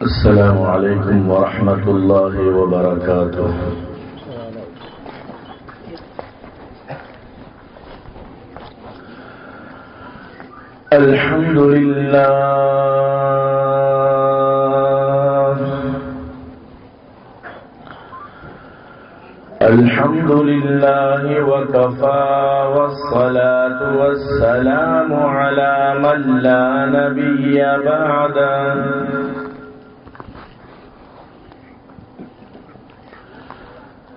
السلام عليكم ورحمة الله وبركاته. الحمد لله. الحمد لله وكفى والصلاة والسلام على من لا نبي بعده.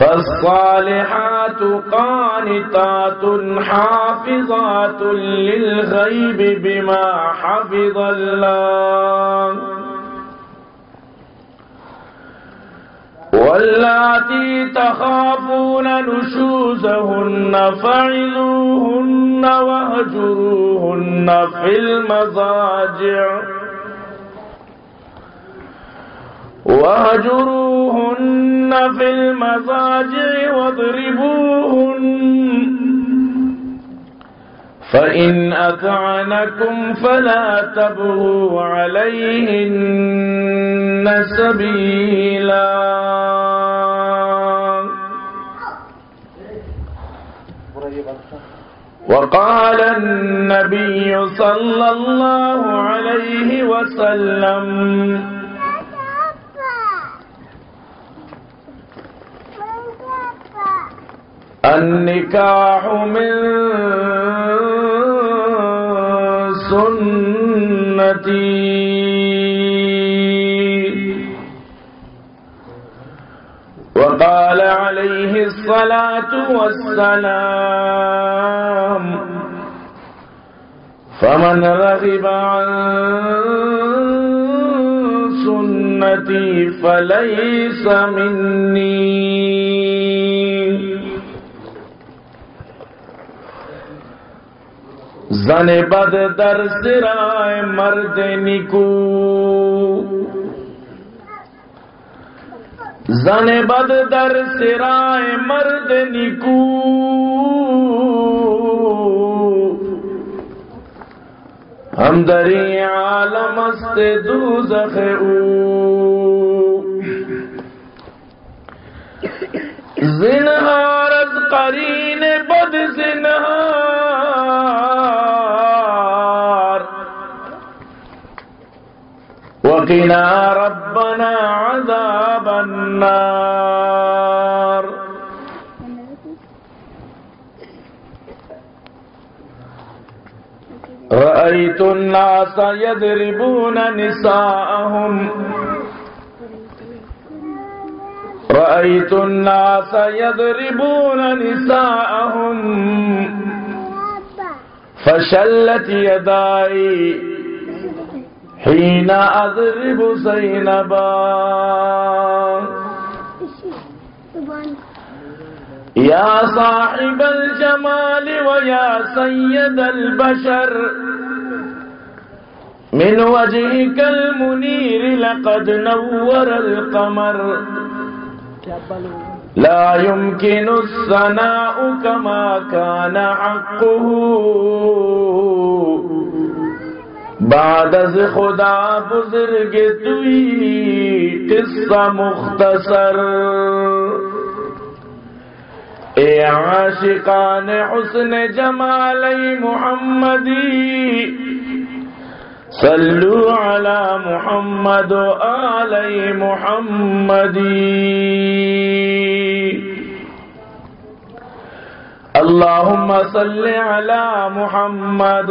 فالصالحات قانتات حافظات للغيب بما حفظ الله. واللاتي تخافون نشوزهن فعلوهن واهجروهن في المضاجع. واهجروهن في المضاجع واضربوهن. فإن أطعنكم فلا تبغوا عليهن سبيلا. وقال النبي صلى الله عليه وسلم النكاح من سنتي. وقال عليه الصلاة والسلام فمن رغب عن سنتي فليس مني. زن بد در سرائے مرد نکو زن بد در سرائے مرد نکو ہم دری عالم است دوزخ او۔ زنہارت قرین بد زنہار۔ وقنا ربنا عذاب النار. رأيت الناس يضربون نساءهم. رأيت الناس يضربون نساءهم. فشلت يداي. حين أضرب زينبا يا صاحب الجمال ويا سيد البشر. من وجهك المنير لقد نور القمر. لا يمكن الثناء كما كان حقه. بعد از خدا بزرگ توی قصہ مختصر۔ اے عاشقان حسن جمالی محمدی صلوا على محمد وآل محمد اللهم صل على محمد۔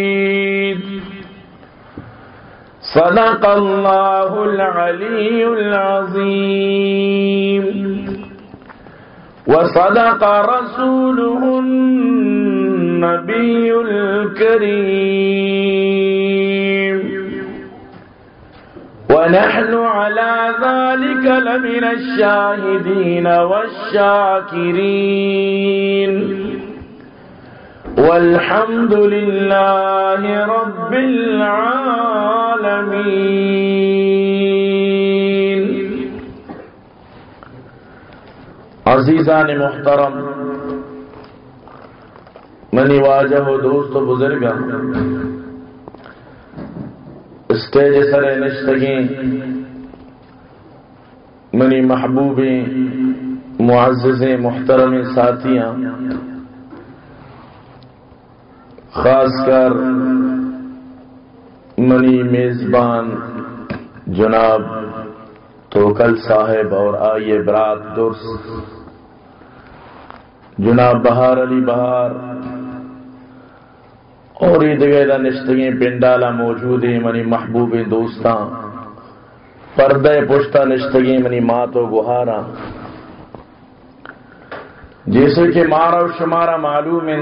صدق الله العلي العظيم. وصدق رسوله النبي الكريم. ونحن على ذلك لمن الشاهدين والشاكرين. والحمد لله رب العالمين. عزیزان محترم منی واجہ و دوست و بزرگ اسٹیج سر نشتگی منی محبوب معزز محترم ساتھیاں خاص کر منی میزبان جناب توکل صاحب اور آئیے برات درست جناب بہار علی بہار اور عید نشتگیں پنڈالا موجود ہیں، منی محبوب دوستاں۔ پردے پشتہ نشتگیں، منی ماں تو گہارا جیسے کہ مارا و شمارا معلوم ہے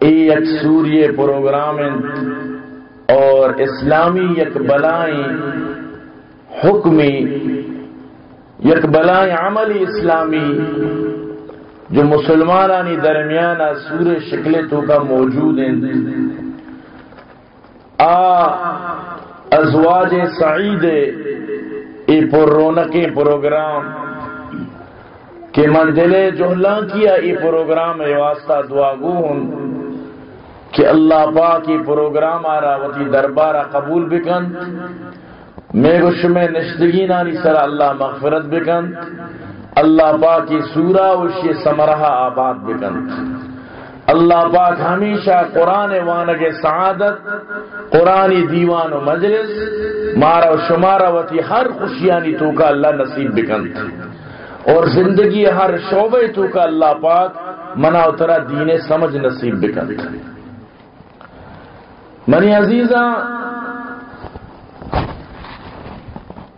یک سوریہ پروگرام اور اسلامی یک بلائیں حکمی، یک بلائیں عملی اسلامی جو مسلمانانی درمیان سور شکل تو کا موجود ہیں۔ آ، ازواج سعید ای پر رونقیں پروگرام، کہ منزل جوہلاں کیا ای پروگرام واسطہ دعا گون کہ اللہ پاک کی پروگرام آ رہا وتی دربارہ قبول بکن میں گش میں نشدگی نانی سر اللہ مغفرت بکن، اللہ پاک کی سورہ وشی سمرہ آباد بکن۔ اللہ پاک ہمیشہ قرآن وانگ سعادت، قرآن دیوان و مجلس، مارا و شمارا وتی ہر خوشیانی تو کا اللہ نصیب بکن۔ اور زندگی ہر شعبے تو کا اللہ پاک منا اترا دین سمجھ نصیب بکن۔ منی عزیزہ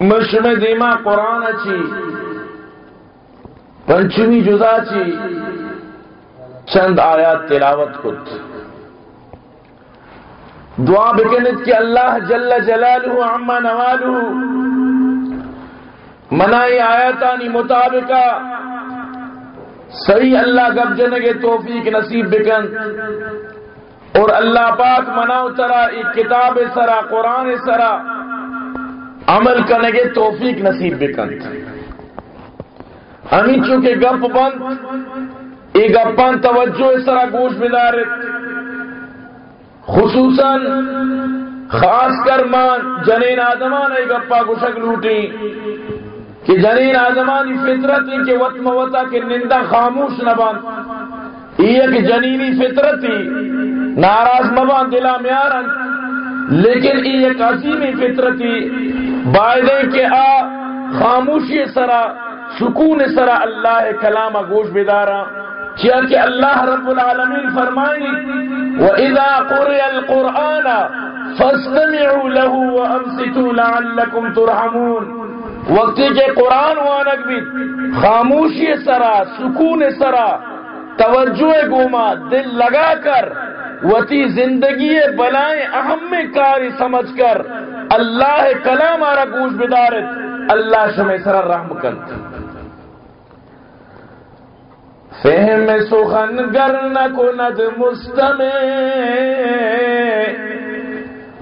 مشم دیما قرآن اچھی پنچمی جدا چی چند آیات تلاوت کت۔ دعا بکنت کہ اللہ جل جلالہ عما نوالہ، منائی آیاتانی مطابقہ، صحیح اللہ گب جنگے توفیق نصیب بکن۔ اور اللہ پاک مناؤ ترا ایک کتاب سرا، قرآن سرا۔ عمل کرنے کے توفیق نصیب بکن ہمیں چونکہ گپ بند ای گپان توجہ اس طرح گوش بدار خصوصاً خاص کر مان جنین آدمان ای گپا گشک لوٹی کہ جنین آدمانی فطرت ہی کہ وط موتا کہ نندہ خاموش نہ بند۔ ایک جنینی فطرت ہی ناراض مبان دلا میارن۔ لیکن ایک عظیمی فطرت ہی بائدے کہ آ خاموشی سرا، سکون سرا اللہ کلام گوش بدارا کیا کہ اللہ رب العالمین فرمائی، وَإِذَا قُرِيَ الْقُرْآنَ فَاسْتَمِعُوا لَهُ وَأَمْسِتُوا لَعَلَّكُمْ تُرْحَمُونَ۔ وقتی کہ قرآن وانک بھی خاموشی سرا، سکون سرا توجہ گوما، دل لگا کر، وتی زندگی بلائیں اہم کاری سمجھ کر، اللہ کلام آرا گوش بدارت، اللہ شمع سر رحم کرت فہم سخن گر نہ کند مستمع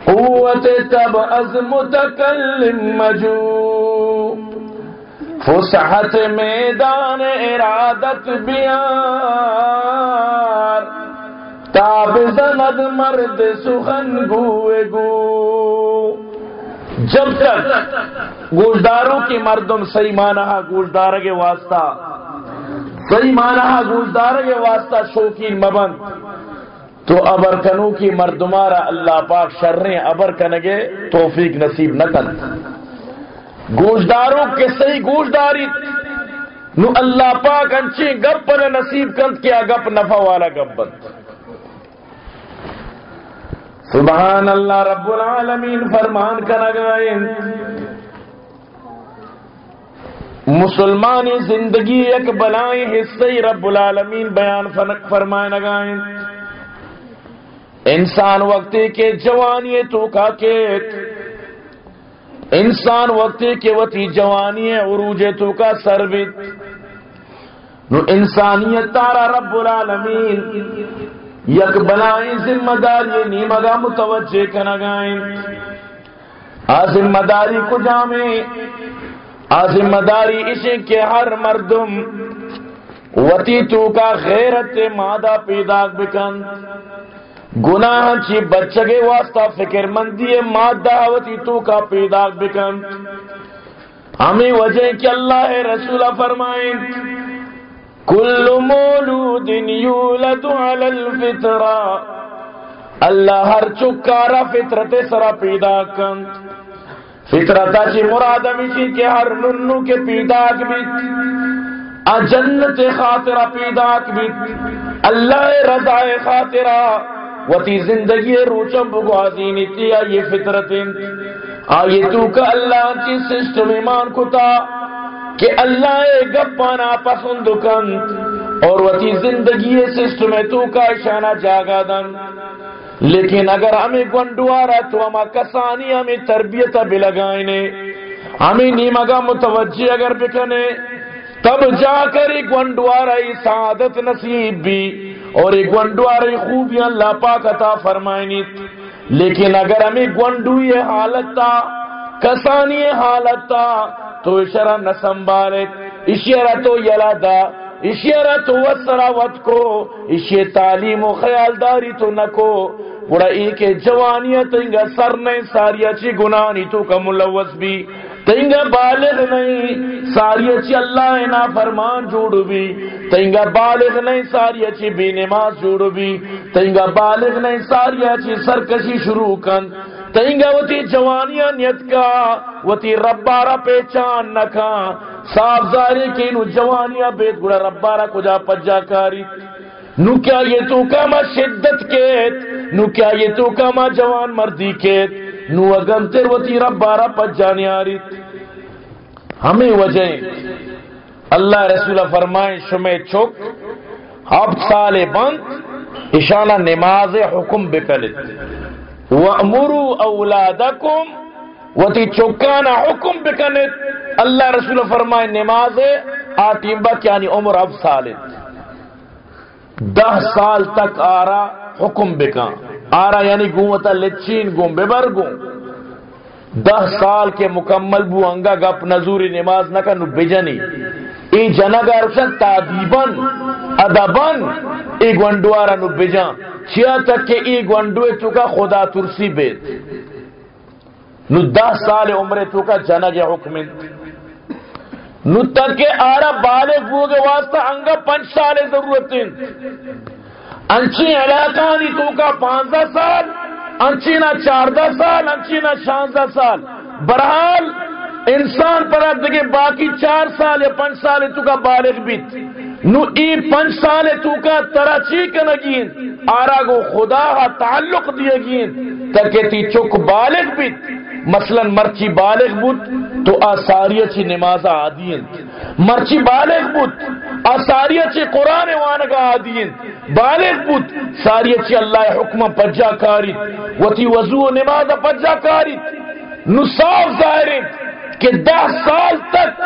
قوت تب از متکلم مجو۔ فسحت میدان ارادت بیار۔ تاب زند مرد سخن گوے گو۔ جب تک گوشداروں کی مردم صحیح مانا ہاں گوشدار کے واسطہ، صحیح مانا ہاں گوشدار کے واسطہ شوقین مبند، تو ابر کنو کی مردمارا اللہ پاک شرنے ابر کنگے توفیق نصیب نہ کن۔ گوشداروں کے صحیح گوشداری۔ نو اللہ پاک انچی گپ نے نصیب کند کیا گپ نفع والا گپ بند۔ سبحان اللہ رب العالمین فرمان کر گئے مسلمانی زندگی ایک بلائیں حصے رب العالمین بیان فرمائے لگائیں انسان وقتی کے جوانی تو کا کیت۔ انسان وقتی کے وتی جوانی عروج تو کا سروت نو انسانیت تارا رب العالمین۔ یک بلائیں ذمہ داری نیمگا متوجہ کنگائیں آ ذمہ داری کو جامیں آ ذمہ داری اسے کے ہر مردم وتی تو کا غیرت مادہ پیدا بکن۔ گناہ چی بچگے واسطہ فکر مندی مادہ وتی تو کا پیدا بکن۔ ہمیں وجہ کہ اللہ رسول فرمائیں، کل مولود یولد علی الفطرہ۔ اللہ ہر چکارا فطرت سرا پیدا کن۔ فطرتا چی مراد ہمیشی کہ ہر ننو کے پیدا بیت جنت خاطرہ پیدا بیت اللہ رضا خاطرہ۔ وتی زندگی روچم بگوازی نیتی آئی فطرت آئی تو کا اللہ کی سسٹم ایمان کتا کہ اللہ گپانا پسند کن۔ اور وتی زندگی سسٹم تو کا اشانہ جاگا دن۔ لیکن اگر ہمیں گنڈوارا تو ہما کسانی، ہمیں تربیت بھی لگائنے ہمیں نیمگا متوجہ اگر بکنے۔ تب جا کر ایک گنڈوارا سعادت نصیب بھی۔ اور ایک گنڈوارا خوبیاں اللہ پاک عطا فرمائنی لیکن اگر ہمیں گنڈو یہ حالت تا کسانی حالت تا تو اشارہ نہ سنبھالے۔ اشارہ تو یلا دا اشارہ تو وسرا وت کو اشے تعلیم و خیالداری تو نہ کو۔ بڑا ایک جوانیاں تنگا سر نہیں ساری اچھی گناہ تو کا ملوث بھی۔ تینگا بالغ نہیں، ساری اچھی اللہ نا فرمان جوڑ بھی۔ تینگا بالغ نہیں، ساری اچھی بے نماز جوڑ بھی۔ تینگا بالغ نہیں، ساری اچھی سرکشی شروع کن۔ تینگا وتی جوانیاں نیت کا، وتی ربارا پہچان نکا صاف ظاہر کی نو جوانیاں بیت گڑا ربارا کجا پجا کاری۔ نو کیا یہ تو کما شدت کیت، نو کیا یہ تو کما جوان مردی کیت۔ نو اگم تیر وتی ربارا پجانی آری ہمیں وجہ اللہ رسول فرمائیں شمع چک۔ اب سال بند۔ اشانہ نماز حکم بکلت وَأْمُرُوا أَوْلَادَكُمْ وَتِي چوکانا حکم بکنت اللہ رسول فرمائے، نماز آٹیم بک یعنی عمر اب سالت دہ سال تک آرا حکم بکان آرا یعنی گومتا لچین گوم، ببر گوم۔ دہ سال کے مکمل بو انگا گپ نزوری نماز نکا نو بجنی۔ ای جنگا رکشن تادیبن ادبن ای گونڈوارا نو بجان چیا تک کہ ای گونڈوے تو کا خدا ترسی بیت۔ نو دہ سال عمرے تو کا جنگ حکمن نو تک کہ آرا بالغ بو گے واسطہ انگا پنچ سال ضرورت انچی علاقانی تو کا پانزہ سال، انچی نہ چاردہ سال، انچی نہ شانزہ سال۔ برحال، انسان پر دیکھے باقی چار سال یا پنچ سال تو کا بالغ بیت نو، ای پنچ سال تو کا تراچی کنگین آرا گو خدا ہا تعلق دیے گین۔ تاکہ تی چک بالغ بیت مثلا مرچی بالغ بود، تو آساریہ چی نماز آدین۔ مرچی بالغ بود۔ آساریہ چی قرآن وانگا آدین بالغ بود ساریہ چی اللہ حکم پجا کاری۔ و تی وضو نماز پجا کاری۔ نو صاف ظاہر کہ دہ سال تک،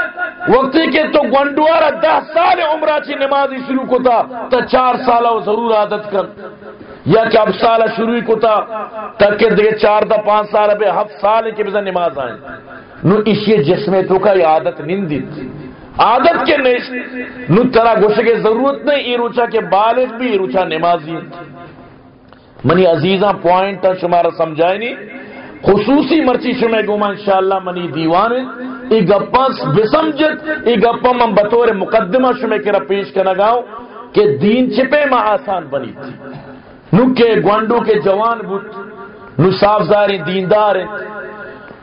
وقتی کہ تو گنڈوارا دہ سال عمرہ چی نمازی شروع کو تھا تا چار سالہ وہ ضرور عادت کر۔ یا کہ اب سالہ شروع کو تھا تک کہ دیکھے چار دا پانچ سال بے ہفت سال کے بزن نماز آئیں نو اسی جسمے تو کا یہ عادت نندی عادت کے نیش نو ترا گوشے کے ضرورت نہیں ای روچا کے بالغ بھی ای روچا نمازی۔ منی عزیزاں پوائنٹ شمارا سمجھائے نہیں۔ خصوصی مرچی شمع گوما انشاءاللہ منی دیوان ای گپا بسمجت ای گپا من بطور مقدمہ شمع کرا پیش کرنا گاؤں کہ دین چپے ما آسان بنی تھی۔ نو کے گوانڈو کے جوان بوت نو صاف زاریں دیندار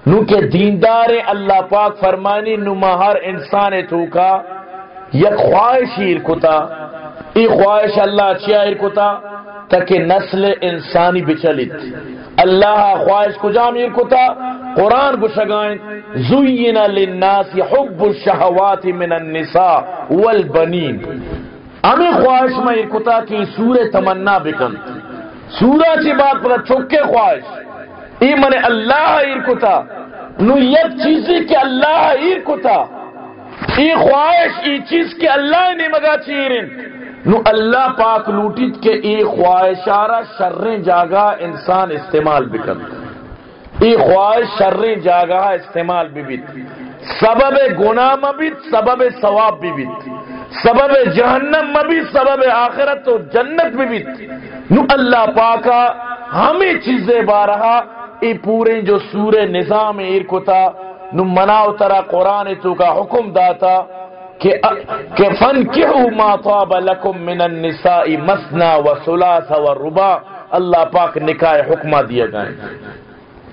نو کے دیندار اللہ پاک فرمانی نو ما ہر انسان تو کا یک خواہش ہی ارکتا ای خواہش اللہ چیا ارکتا تاکہ نسل انسانی بچلت۔ اللہ خواہش کو جامع کتا قرآن کو شگائیں زین للناس حب الشہوات من النساء والبنین۔ ہمیں خواہش میں ارکتا کی سور تمنا بکن۔ سورہ چی بات پر چکے خواہش۔ ای من اللہ ارکتا نو یک چیزی کہ اللہ ارکتا ای خواہش، ای چیز کہ اللہ نے مگا چیرن نو اللہ پاک لوٹیت کے ای خواہشارہ شریں جاگا انسان استعمال بکن ای خواہش شریں جاگا استعمال بھی بیت۔ سبب گناہ مبیت سبب ثواب بھی بیت۔ سبب جہنم مبیت سبب آخرت و جنت بھی بیت۔ نو اللہ پاکا ہمیں چیزیں بارہا۔ ای پورے جو سور نظام ارکتا نو مناو ترا قرآن تو کا حکم داتا کہ فن کیوں ما طاب لکم من النساء مسنا و سلاس و ربا۔ اللہ پاک نکاح حکمہ دیا گئے۔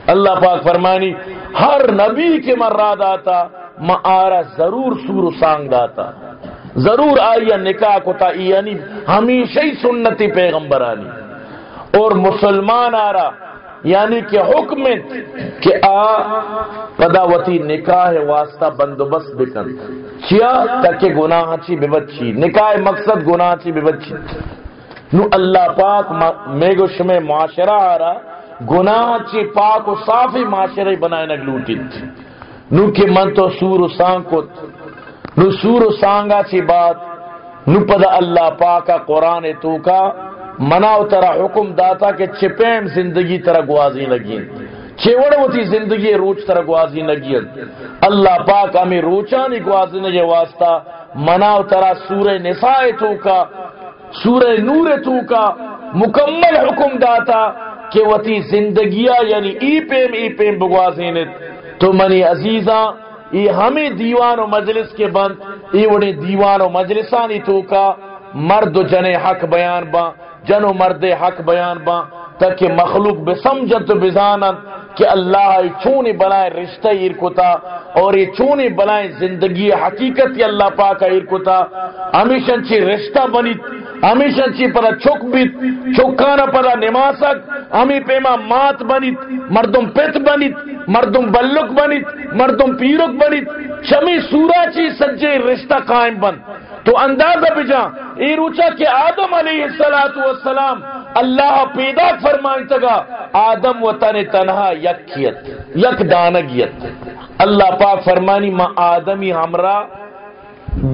اللہ پاک فرمانی، ہر نبی کے مراد آتا ما آرہ ضرور سور سانگ داتا۔ ضرور آئیا نکاح کو تا یعنی ہمیشہ ہی سنتی پیغمبرانی۔ اور مسلمان آ رہا یعنی کہ حکم کہ آ پداوتی نکاح واسطہ بندوبست بکن۔ چیا؟ تاکہ گناہ چی ببچی۔ نکاح مقصد گناہ چی ببچی۔ نو اللہ پاک میگو شمع معاشرہ آ رہا گناہ چی پاک و صافی معاشرہ بنائے نگلوٹی نو کہ من تو سور و سانگ کت۔ نو سور و سانگا چی بات۔ نو پدا اللہ پاکا قرآن تو کا۔ مناو ترا حکم داتا کہ چپیم زندگی ترا گوازی لگین۔ چیوڑ ہوتی زندگی روچ ترا گوازی لگین۔ اللہ پاک ہمیں روچانی گوازی نگے واسطہ مناو ترا سورہ نساء تو کا سورہ نور تو کا مکمل حکم داتا کہ وتی زندگیہ یعنی ای پیم ای پیم بگوازینت تو منی عزیزاں، ای ہمیں دیوان و مجلس کے بند، ای وڑی دیوان و مجلسانی تو کا مرد و جنے حق بیان با۔ جن و مرد حق بیان با، تاکہ مخلوق بے سمجھت بزانن کہ اللہ چونی بنائے رشتہ ارکتا، اور یہ چونی بنائے زندگی حقیقت اللہ پاک ارکتا۔ ہمیشہ چی رشتہ بنیت ہمیشہ چی پدا چک بیت چکانا پدا نماسک ہمیں پیما مات بنیت، مردم پت بنیت، مردم بلک بنیت، مردم پیرک بنیت، شمی سورا چی سجے رشتہ قائم بند تو اندازہ بجا ای روچا کہ آدم علیہ السلام والسلام اللہ پیدا فرمائیں تگا آدم و تن تنہا یکیت، یک دانگیت۔ اللہ پاک فرمانی ما آدمی ہمرا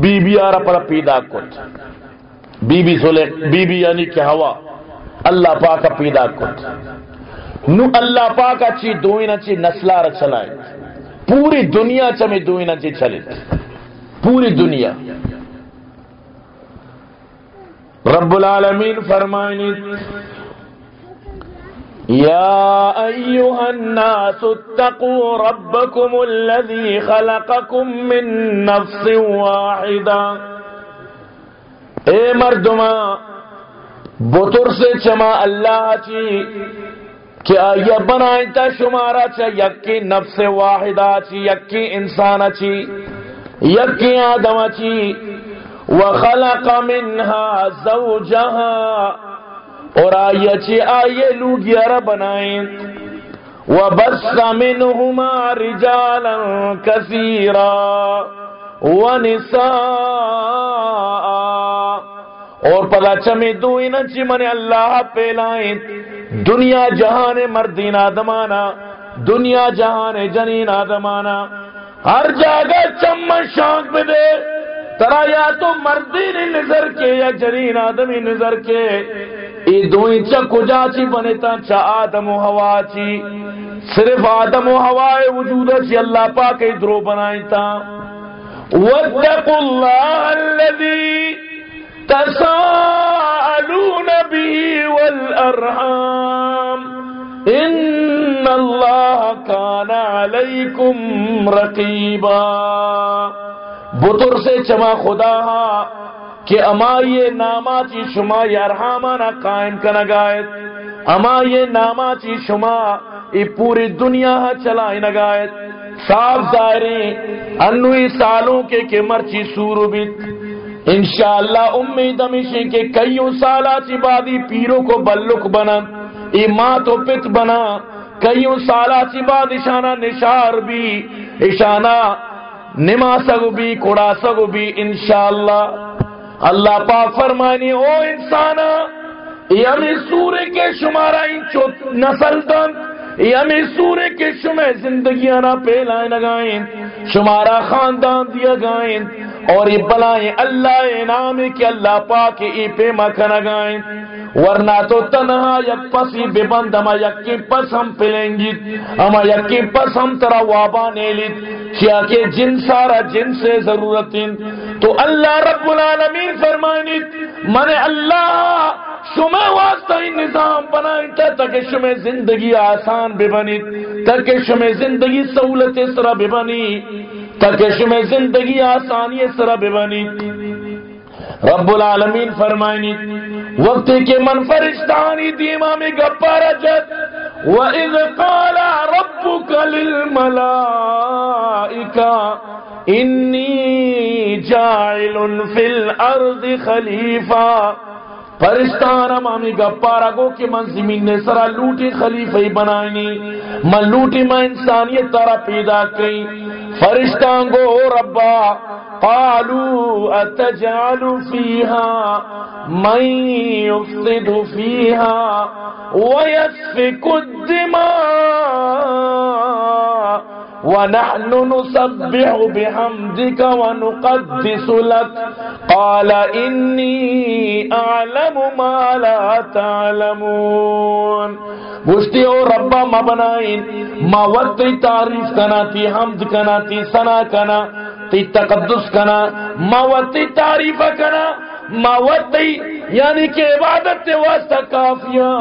بی بی آرہ پر پیدا کت۔ بی بی سولے بی بی یعنی کہ ہوا، اللہ پاک پیدا کت۔ نو اللہ پاک اچھی دوئینا چی نسلہ چلائے پوری دنیا چمی دوئینا چی چلے پوری دنیا۔ رب العالمین فرمائنی يا أيها الناس اتقوا ربكم الذي خلقكم من نفس واحدة اے مردما بطر سے چما اللہ چی کہ آیا بنائیں تا شمارا چا یکی نفس واحدہ چی، یکی انسان چی، یکی آدم چی وخلق منها زوجها. اور آئیے چی، آئیے لوگیارہ بنائیں وبس منهما رجالا كثيرا ونساء. اور پدا چمی دوئی نچی من اللہ پیلائیں دنیا جہان مردین آدمانا، دنیا جہان جنین آدمانا. ہر جاگہ چمن شانک میں دے. ترا یا تو مردی نے نظر کے یا جنین آدمی نظر کے۔ ای دوئی چا کجا چی بنتا چا آدم و ہوا چی۔ صرف آدم و ہوا وجود چی اللہ پاک درو بنائی تا۔ واتقوا الله الذي تساءلون به والأرحام إن الله كان عليكم رقيبا بطر سے چما خدا کہ اما یہ ناما چی شما یارحامانا قائم کا نگایت اما یہ ناما چی شما ای پوری دنیا چلائی نگایت صاف ظاہری انوی سالوں کے کہ مرچی سورو بیت. انشاءاللہ امید ہمیشہ کے کئیوں سالہ چی بادی پیروں کو بلک بنا. ای ماں تو پت بنا. کئیوں سالہ چی بعد اشانہ نشار بھی. اشانہ نما سگو بھی کڑا سگو بھی انشاءاللہ۔ اللہ پاک فرمانی او انسان یمی سورے کے شمارا انچو نسل دن، یمی سورے کے شمع زندگی آنا پہلائیں لگائیں شمارا خاندان دیا گائیں، اور یہ بلائیں اللہ انعام کہ اللہ پاک ای پہ مکہ لگائیں ورنہ تو تنہا یک پسی بے بند ہما یکی پس ہم پلیں گی۔ ہما یکی پس ہم ترا وابا نیلیت کیا کہ جن سارا جن سے ضرورت تو اللہ رب العالمین فرمائنی من اللہ شمع واسطہ ہی نظام بنائیں تا تاکہ شمع زندگی آسان بے بنی، تاکہ شمع زندگی سہولت سرا بے بنی، تاکہ شمع زندگی آسانی سرا بے بنی۔ رب العالمین فرمائنی وقتی کے من فرشتانی دیما میں گپا رجت وَإِذْ قَالَ رَبُّكَ لِلْمَلَائِكَةِ إِنِّي جَاعِلٌ فِي الْأَرْضِ خَلِيفَةً فرشتہ امامی گپارا گو کہ من زمین نے سرا لوٹی خلیفہ بنائنی. من لوٹی میں انسانیت تارا پیدا کئی. فرشتہ گو ربا قالوا اتجعل فيها من يفسد فيها ويسفك الدماء. ونحن نسبح بحمدك ونقدس لك. قال إني أعلم ما لا تعلمون. گوشتی او ربا ما بنائیں ما وقتی تعریف کنا تی حمد کنا تی سنا کنا تی تقدس کنا ما وقتی تعریف کنا ماوتی یعنی کہ عبادت تے واسطہ کافیا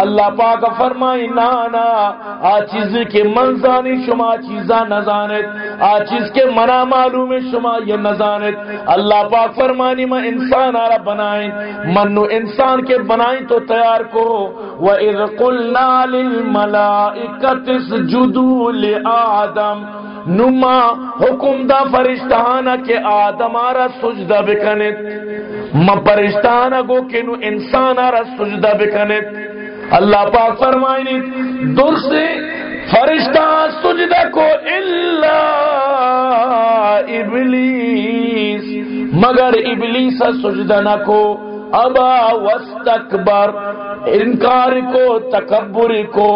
اللہ پاک فرمائی نانا، آ چیز کے منزانی شما چیزاں نزانت آ چیز کے منا معلوم شما یہ نزانت اللہ پاک فرمانی میں انسان آرہ بنائیں۔ منو انسان کے بنائیں تو تیار کو۔ وَإِذْ قُلْنَا لِلْمَلَائِكَةِ اسْجُدُوا لِآدَمَ۔ نما حکم دا فرشتہانا کے آدم آرہ سجدہ بکنت۔ ما فرشتہانا گو کنو انسان آرہ سجدہ بکنت اللہ پاک فرمائنی در سے فرشتہ سجدہ کو اللہ ابلیس، مگر ابلیس سجدہ نہ کو۔ ابا وستکبر انکار کو، تکبر کو،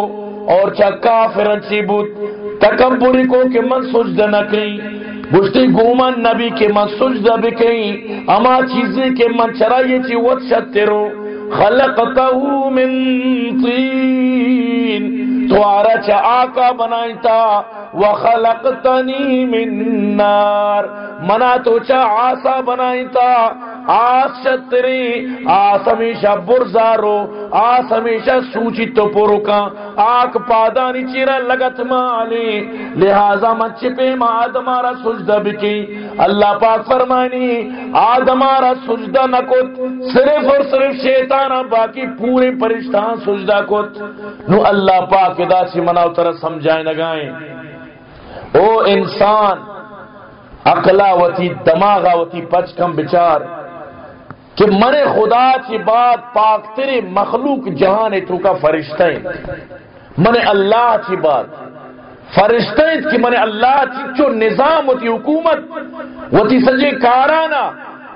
اور چا کافرن سی بود۔ تکبری کو کہ من سجدہ نہ کہیں گشتی گومن نبی کے من سجدہ بھی کہیں، اما چیزیں کہ من چرائیے چی وچت تیرو خلقتہو من طین۔ تو آرہ چا آقا بنائیتا وخلقتنی من نار۔ منا تو چا آسا بنائیتا آس شتری آس ہمیشہ برزارو، آس ہمیشہ سوچی تو پورو کا۔ آک پادانی چیرا لگت مالی، لہذا من چپے ما آدمارا سجدہ بکی اللہ پاک فرمانی آدمارا سجدہ نکت صرف اور صرف شیطانا باقی پورے پرشتان سجدہ کت۔ نو اللہ پاک ادا سی مناو طرح سمجھائیں نگائیں۔ او انسان اقلا وتی دماغا وتی پچ کم بچار، کہ من خدا کی بات پاک تیرے مخلوق جہان تو کا فرشتہ من اللہ کی بات، فرشتہ کہ من اللہ کی جو نظام ہوتی حکومت وہ تی سجے کارانا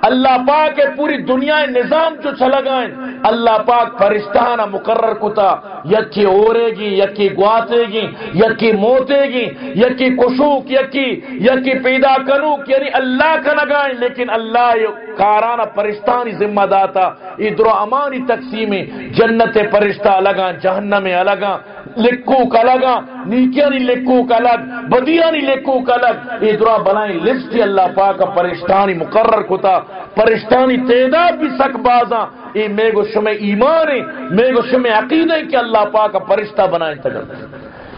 اللہ پاک پوری دنیا نظام جو چلا گئے، اللہ پاک فرشتہانہ مقرر کتا، یکی اورے گی، یکی گواتے گی، یکی موتے گی، یکی کشوک، یکی یکی پیدا کنوک یعنی اللہ کا نگائیں لیکن اللہ کارانہ فرشتانی ذمہ داتا ادھر امانی تقسیمی جنت فرشتہ الگاں، جہنم الگاں لکھو کا لگا نیکیاں نہیں لکھو کا لگ بدیاں نہیں لکھو کا لگ یہ درا بلائیں لسٹ اللہ پاک. پرشتانی مقرر کتا. پرشتانی تعداد بھی سک بازاں. یہ میں گو شمع ایمان ہے. میں گو شمع عقید ہے کہ اللہ پاک پرشتہ بنائیں تگر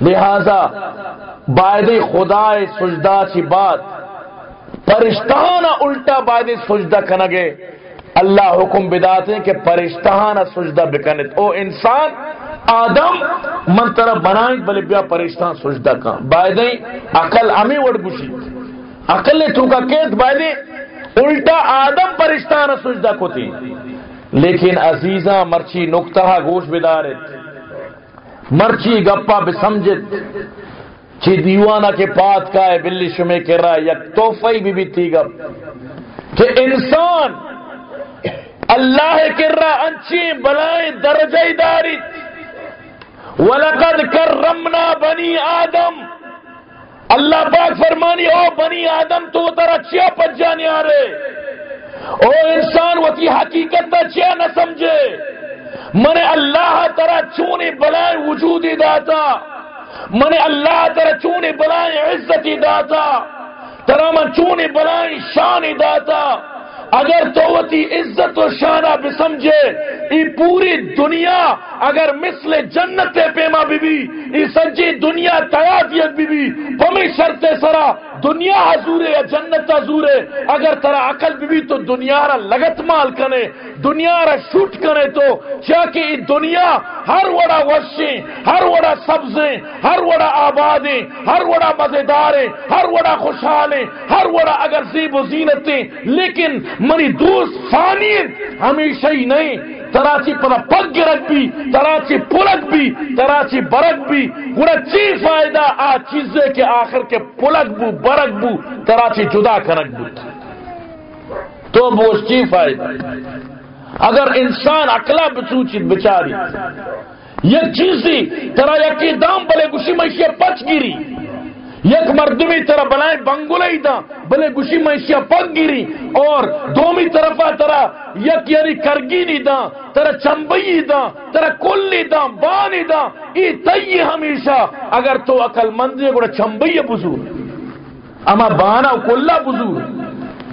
لہذا باید خدا سجدہ چی بات. پرشتہانا الٹا باید سجدہ کنگے اللہ حکم بداتے ہیں کہ پرشتہانا سجدہ بکنت او انسان آدم من طرف بنائیں بلے بیا پرشتہان سجدہ کن بایدیں اقل امی وڑ گوشی۔ اقل تو کا کیت بایدیں الٹا آدم پرشتہانا سجدہ کو تھی۔ لیکن عزیزہ، مرچی نکتہ گوش بدارت مرچی گپا بسمجت۔ چی دیوانا کے پات کا ہے، بلی شمے کر رہا ہے یک توفی بھی بھی تھی گپ۔ کہ انسان اللہ کر رہا انچی بلائیں درجہ داری۔ وَلَقَدْ كَرَّمْنَا بنی آدم۔ اللہ پاک فرمانی او بنی آدم، تو ترا چیا پجانے آ رہے۔ او انسان، وہ کی حقیقت دا چیا نہ سمجھے۔ من اللہ ترا چونی بلائیں وجودی داتا۔ من اللہ ترا چونی بلائیں عزتی داتا۔ ترا من چونی بلائیں شانی داتا۔ اگر توتی عزت و شانہ بھی سمجھے، ای پوری دنیا اگر مثل جنت پیما بی بی ای سجی دنیا تیاتیت بی بی پمی شرط سرا دنیا حضور یا جنت حضور اگر ترا عقل بی بی تو دنیا را لگت مال کنے، دنیا را شوٹ کنے تو، چاکہ ای دنیا ہر وڑا وشیں ہر وڑا سبزیں، ہر وڑا آبادیں، ہر وڑا مزیداریں، ہر وڑا خوشحالیں، ہر وڑا اگر زیب و زینتیں، لیکن منی دوست فانی ہمیشہ ہی نہیں تراچی پر پگ گرک بھی، تراچی پلک بھی، تراچی برک بھی۔ گڑا چی فائدہ؟ آ چیزیں کے آخر کے پلک بو برک بو، تراچی جدا کرک بو۔ تو بوش چی فائدہ؟ اگر انسان اکلا بچوچی بچاری یک چیزی، ترا یکی دام بلے گوشی مشیا پچ گیری۔ یک مردمی طرح بلائیں بنگلئی دا بلے گوشی مشیا پگ گیری، اور دومی طرفا ترا یک یعنی کرگینی دا ترا چمبئی دا ترا کلی دا بانی دا ای تی ہمیشہ، اگر تو عقل مندی گوڑا چمبئی بزور اما بانا کلا بزور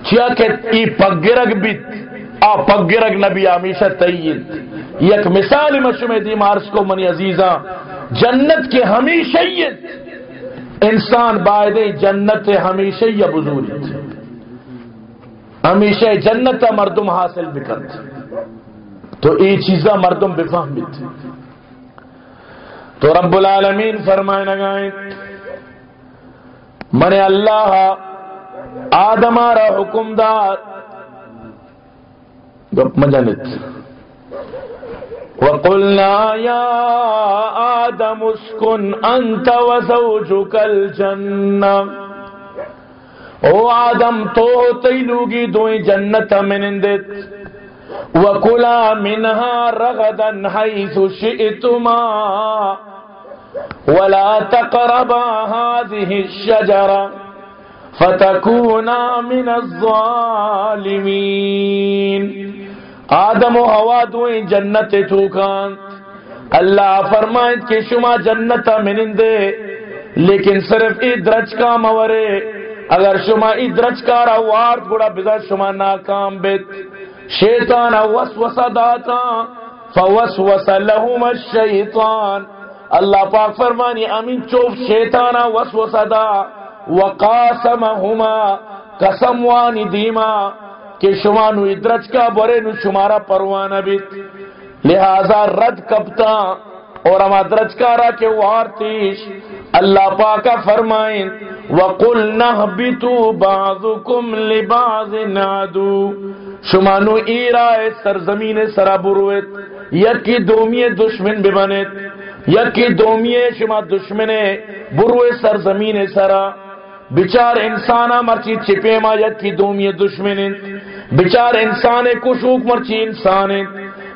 چیا کہ ای پگرگ بیت آ پگرگ نبی ہمیشہ تیید یک مثال مشمع دی مارس کو منی عزیزاں جنت کے ہمیشہیت انسان باید جنت ہمیشہ یا بزوری ہمیشہ جنت مردم حاصل بکت تو یہ چیزاں مردم بفہمت تو رب العالمین فرمائے نگائیں من اللہ آدم آرہ حکم دار گپ مجنت۔ وقلنا يا آدم اسكن أنت وزوجك الجنة. أو آدم تو تیلوگی دوئی جنت من اندت وکلا منها رغدا حيث شئتما ولا تقربا هذه الشجرة فتكونا من الظالمين آدم و ہوا دوئیں جنت چوکان اللہ فرمائد کہ شما جنت منندے، لیکن صرف ای درج کا مورے اگر شما ای درج کا روارد گڑا بزا شما ناکام بیت۔ شیطان وسوس داتا فوسوس لهم الشیطان۔ اللہ پاک فرمانی، امین چوف شیطان وسوس دا۔ وقاسمہما، قسموانی دیما۔ کہ شما نو ادرج کا برے نو شمارا پروانہ بیت لہذا رد کبتا اور ہم ادرج کا را کے وارتیش اللہ پاکا فرمائیں، وَقُلْ نَحْبِتُوا بَعْضُكُمْ لِبَعْضٍ عَدُو۔ شما نو ایرائے سرزمین سرا بروت یکی دومی دشمن ببنت یکی دومی شما دشمن بروے سرزمین سرا۔ بچار انسانا مرچی چپے ما یکی دومی دشمن بچار انسان کشوک مرچی انسان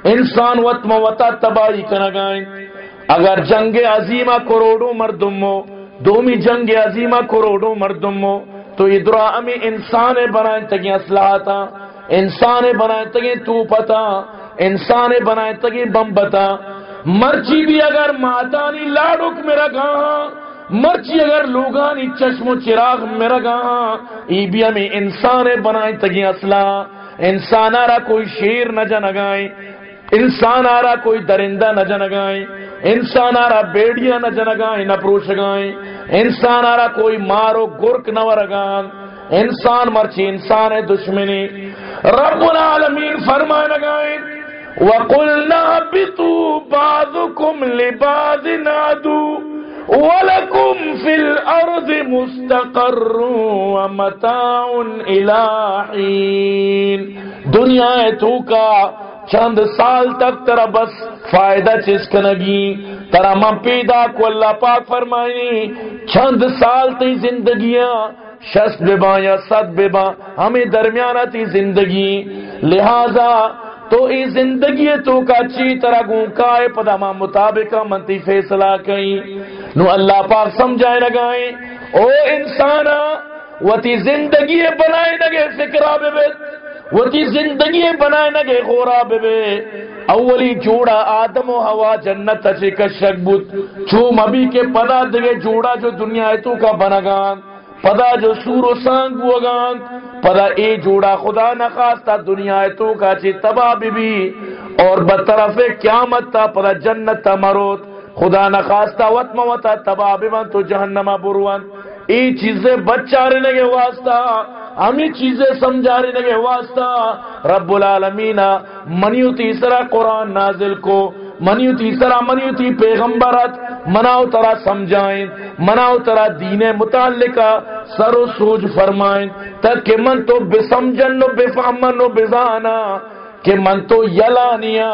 انسان وط موتا تباہی کنگائیں. اگر جنگ عظیمہ کروڑوں مردمو دومی جنگ عظیمہ کروڑوں مردمو تو ادرا امی انسان بنائیں تگیں اسلحاتا انسان بنائیں تگیں توپتا انسان بنائیں تگیں بمبتا مرچی بھی اگر ماتانی لاڑک میرا گاہاں مرچی اگر لوگانی چشم و چراغ میرا گاہاں ای بھی ہمیں انسان بنائیں تگی اصلا۔ انسان آرہ کوئی شیر نہ جنگائیں انسان آرہ کوئی درندہ نہ جنگائیں انسان آرہ بیڑیاں نہ جنگائیں نہ پروشگائیں انسان آرہ کوئی مارو گرک نہ ورگان۔ انسان مرچی انسان ہے دشمنی۔ رب العالمین فرمائے لگائیں، وَقُلْنَا بِتُوا بَعْضُكُمْ لِبَعْضٍ عَدُوٌّ۔ وَلَكُمْ فِي الْأَرْضِ مُسْتَقَرٌّ وَمَتَاعٌ إِلَى حِينٍ۔ دنیا ہے تو کا، چند سال تک ترا بس فائدہ چسکنگی ترا من پیدا کو اللہ پاک فرمائنی چند سال تی زندگیاں، شست بے یا صد بے ہمیں درمیانہ تی زندگی۔ لہذا تو ای زندگی تو کا چی طرح گوں کائے پدا ماں مطابق منتی فیصلہ کئی۔ نو اللہ پاک سمجھائے لگائیں۔ او انسانا وہ زندگی بنائے نگے فکرہ بے بے۔ وہ زندگی بنائے نگے غورا بے بے۔ اولی جوڑا آدم و ہوا جنت اچھے کشک بود۔ چو مبی کے پدا دگے جوڑا جو دنیا ہے تو کا بنگان۔ پدا جو سور و سانگ وگان پدا اے جوڑا خدا نخواستا دنیا تو کا چی تبا بی بی۔ اور بطرف قیامت تا پدا جنت تا مروت خدا نخواستا وطم وطا تبا بی من تو جہنم بروان۔ ای چیزیں بچارے نگے واسطہ ہمیں چیزیں سمجھارے نگے واسطہ۔ رب العالمین منیو تیسرا قرآن نازل کو منیو تیسرا منیو تی پیغمبرت مناو ترا سمجھائیں، مناو ترا دین متعلقہ سر و سوج فرمائیں۔ تک من تو بے سمجھن و بے فہمن و بے زانا، کہ من تو یلانیا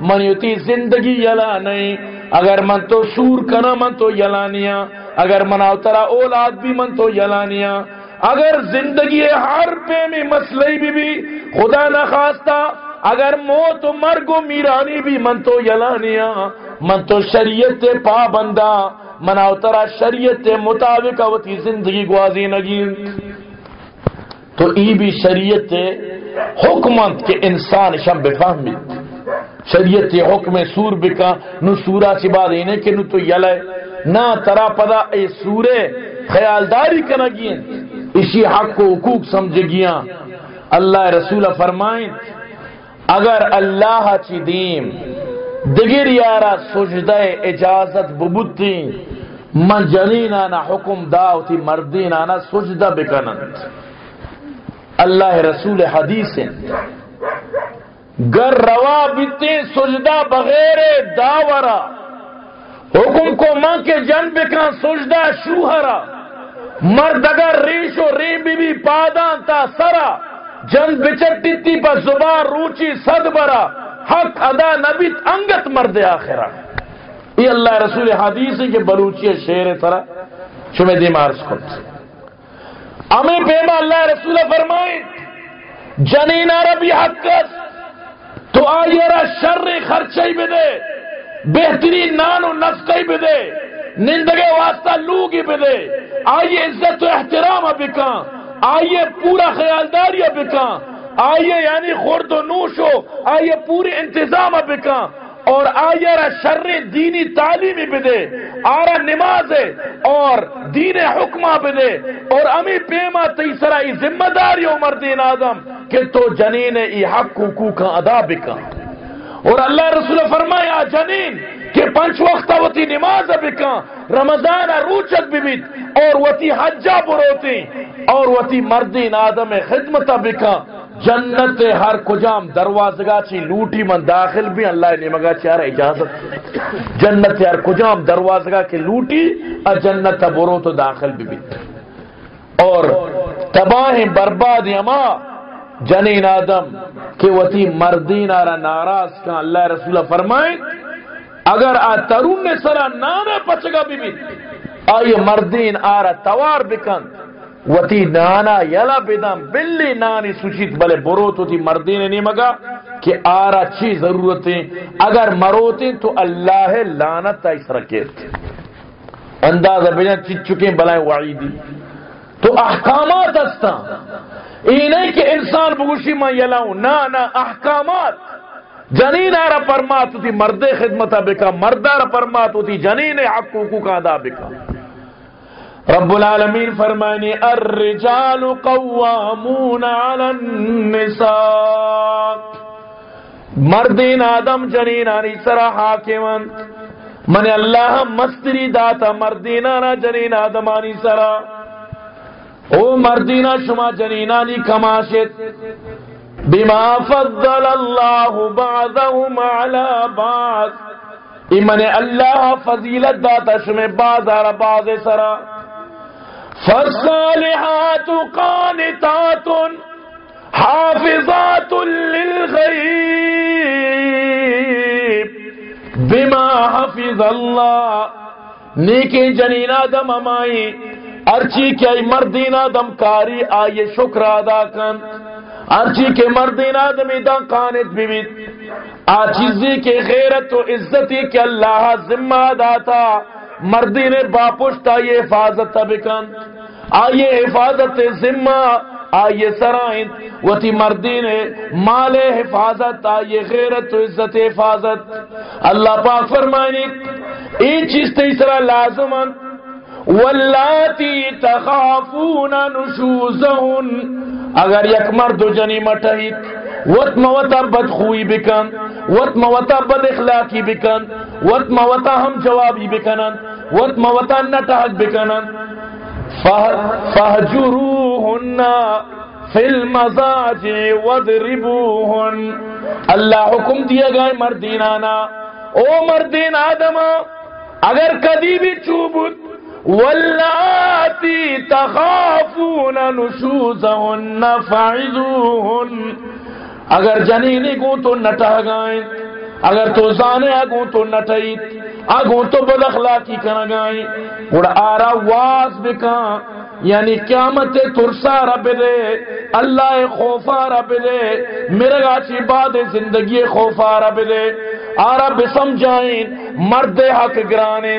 من یوتی زندگی یلا نہیں۔ اگر من تو سور کنا، من تو یلانیا اگر مناو ترا اولاد بھی، من تو یلانیا اگر زندگی ہر پہ میں مسئلہ بھی بھی خدا نہ خواستہ، اگر موت و مرگ و میرانی بھی، من تو یلانیا من تو شریعت پا بندہ مناو ترا شریعت مطابق وتی زندگی گوازی نگی تو ای بھی شریعت حکمت کے انسان شب بفہمی شریعت حکم سور بکا، نو سورا سی بات اینے کہ نو تو یلے نا ترا پدا اے سورے خیالداری کرنا کنگین اسی حق کو حقوق سمجھ گیا اللہ رسول فرمائیں، اگر اللہ چی دیم دگر یارا سجدہ اجازت ببتی، من جنینانا حکم داوتی مردینانا سجدہ بکنند۔ اللہ رسول حدیث گر روا بیتے سجدہ بغیر داورا. حکم کو من کے جن بکن سجدہ شوہرا. مرد اگر ریش و ریم بی بی پادان تا سرا جن بچتی پر زبان روچی صد برا. حق ادا نبیت انگت مرد آخرہ یہ اللہ رسول حدیث ہے کہ بلوچی شیر طرح شمی دی مارس کت امی پیما اللہ رسول فرمائیں جنین عربی حق کس تو آئیے را شر بھی دے بہترین نان و نسقی بھی دے، نندگے واسطہ لوگی دے۔ آئیے عزت و احترام بکاں آئیے پورا خیالداری بکاں آئیے یعنی خورد و نوش ہو آئیے پوری انتظام بکاں اور آئیے شر دینی تعلیمی بدے آرا نماز اور دین حکمہ بدے اور امی پیما تیسرا ای ذمہ داری عمر دین آدم کہ تو جنین ای حق حقوقا ادا بکا اور اللہ رسول فرمایا جنین، کہ پنچ وقت وتی نماز بکا رمضان روچت بیت، اور وتی حجہ بروتی اور وتی مردین آدم خدمت بکا جنت ہر کجام دروازگا چی لوٹی من داخل بھی اللہ نے مگا چارہ اجازت جنت ہر کجام دروازگا کی لوٹی اور جنت برو تو داخل بھی بھی۔ اور تباہ برباد اما جنین آدم کہ وتی مردین آرہ ناراض کا اللہ رسول فرمائیں اگر آ ترون نے سرا نانا پچگا بھی بھی، آئیے مردین آرہ توار بکن۔ وتی نانا یلا بدم بلی نانی سوچیت، بلے بروتو تھی مردین نہیں مگا کہ آرہ چی ضرورتیں؟ اگر مروتیں تو اللہ لانت تا اس رکیت اندازہ بجن چی چکیں بلائیں وعیدی۔ تو احکامات استا یہ نہیں کہ انسان بگوشی میں یلاؤں۔ نا نا، احکامات۔ جنین آرا پرمات ہوتی مرد خدمت بکا، مرد آرا پرمات ہوتی جنین حقوق کا ادا بکا۔ رب العالمین فرمانی الرجال قوامون علی النساء. مردین آدم، جنین آنی، سرا حاکمان. من اللہ مستری داتا مردین آنا جنین آدمانی سرا. او مردینہ، شما جنینانی کماشت بما فضل اللہ بعضهم على بعض. ایمن اللہ فضیلت داتا، شما بعض آرہ بعض، سرا. فالصالحات قانتات حافظات للغیب بما حفظ اللہ۔ نیکی جنین آدم امائی، ارچی کے مردین آدم کاری، آئیے شکر ادا کن۔ ارچی کے مردین آدم دا قانت بیوید آچیزی کے غیرت و عزتی کے اللہ ذمہ داتا مردی نے باپشت آئیے حفاظت بکن۔ آئیے حفاظت ذمہ، آئیے سرائن۔ وتی نے مال حفاظت، آئیے غیرت و عزت حفاظت۔ اللہ پاک فرمائنی این چیز تیسرا لازمان واللاتی تخافون نشوزہن۔ اگر یک مرد و جنی مٹہیت وط موتا بدخوئی بکن وط موتا بد اخلاقی بکن وط موتا ہم جوابی بکنن وط موتا نٹہک بکنن۔ فہجروہن فی المزاج وضربوہن۔ اللہ حکم دیا گئے مردینانا، او مردین آدم، اگر کدی بھی چوبت واللاتی تخافون نشوزہن فعذوہن اگر جنینی گو تو نٹا گائیں، اگر تو زانے اگو تو نٹائیت اگو تو بد اخلاقی کنا گائیں۔ اور آرا واز بکاں یعنی قیامت ترسا رب دے، اللہ خوفا رب دے، میرے گاچی باد زندگی خوفا رب دے۔ آرا بسم جائیں مرد حق گرانیں۔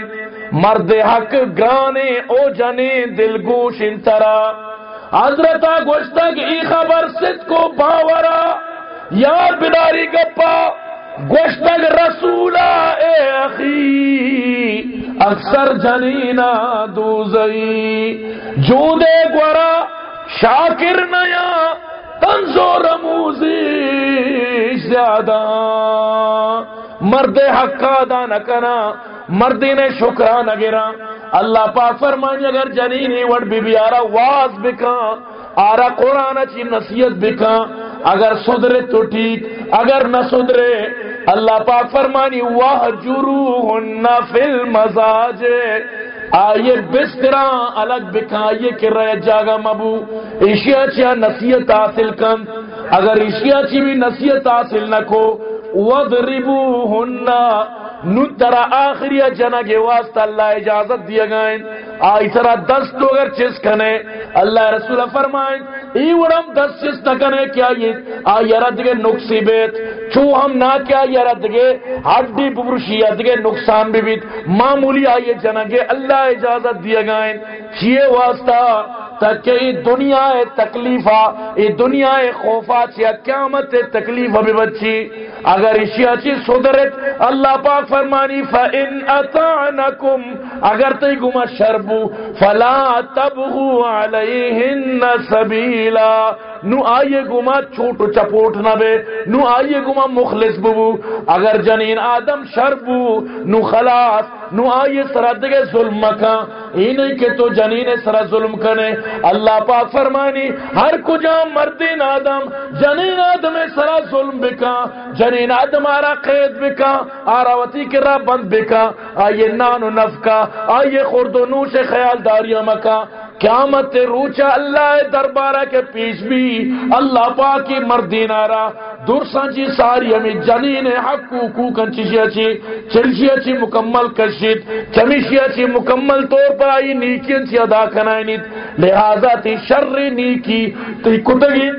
مرد حق گرانے او جنے دل گوش انترا حضرت گوشتگ ای خبر ست کو باورا۔ یار بداری گپا، گوشتگ رسولا اے اخی۔ اکثر جنینا دوزئی۔ جو دے گورا، شاکر نیا تنزو رموزی زیادہ۔ مرد حق ادا نہ کنا مردی نے شکرا نہ گرا۔ اللہ پاک فرمانی اگر جنینی وڑ بی بی آرا، واز بکا، آرا قرآن چی نصیحت بکا۔ اگر صدرے تو ٹھیک اگر نہ صدرے اللہ پاک فرمانی وَحْجُرُوهُنَّ فِي الْمَزَاجِ۔ آئیے بستران الگ بکا، آئیے کہ رہ جاگا مبو۔ اشیاء چیا نصیحت حاصل کن۔ اگر اشیاء چی بھی نصیحت حاصل نہ کو وَضْرِبُوهُنَّ. نو ترا آخری جنگ واسطہ اللہ اجازت دیا گائیں آئی سرا دس تو اگر چس کنے اللہ رسول فرمائیں ای وڑم دس چس نکنے کیا یہ؟ آئی رد گے نقصی بیت. چو ہم نہ کیا یہ رد گے ہڈی ببرشی رد گے نقصان بھی بیت. معمولی آئیے جنگے اللہ اجازت دیا گائیں چیئے واسطہ تاکہ یہ دنیا ہے تکلیفہ، یہ دنیا ہے خوفا چیا قیامت ہے تکلیف بھی بچی۔ اگر اشیا چی صدرت اللہ پاک فرمانی، فَإِنْ أَتَعْنَكُمْ اگر تی گما شربو فَلَا تَبْغُوا عَلَيْهِنَّ سَبِيلًا۔ نو آئیے گما چھوٹ چپوٹ نہ بے، نو آئیے گما مخلص ببو اگر جنین آدم شربو نو خلاص، نو آئیے سردگے ظلم مکان ہی نہیں کہ تو جنین سر ظلم کنے اللہ پاک فرمانی، ہر کجا مردین آدم، جنین آدم سرا ظلم بکا جنین آدم آرا قید بکا آراوتی کرا بند بکا آئیے نان و نفکا آئیے خورد و نوش خیال داریاں مکا قیامت روچا اللہ دربارہ کے پیش بھی اللہ پاکی مردین آرا درسان چی جی ساری ہمیں جنین حق حقوقن چیشی اچھی چلشی اچھی مکمل کشید چمیشی اچھی مکمل طور پر آئی نیکین چی ادا کنائنید۔ لہذا تی شر نیکی، تی کتگی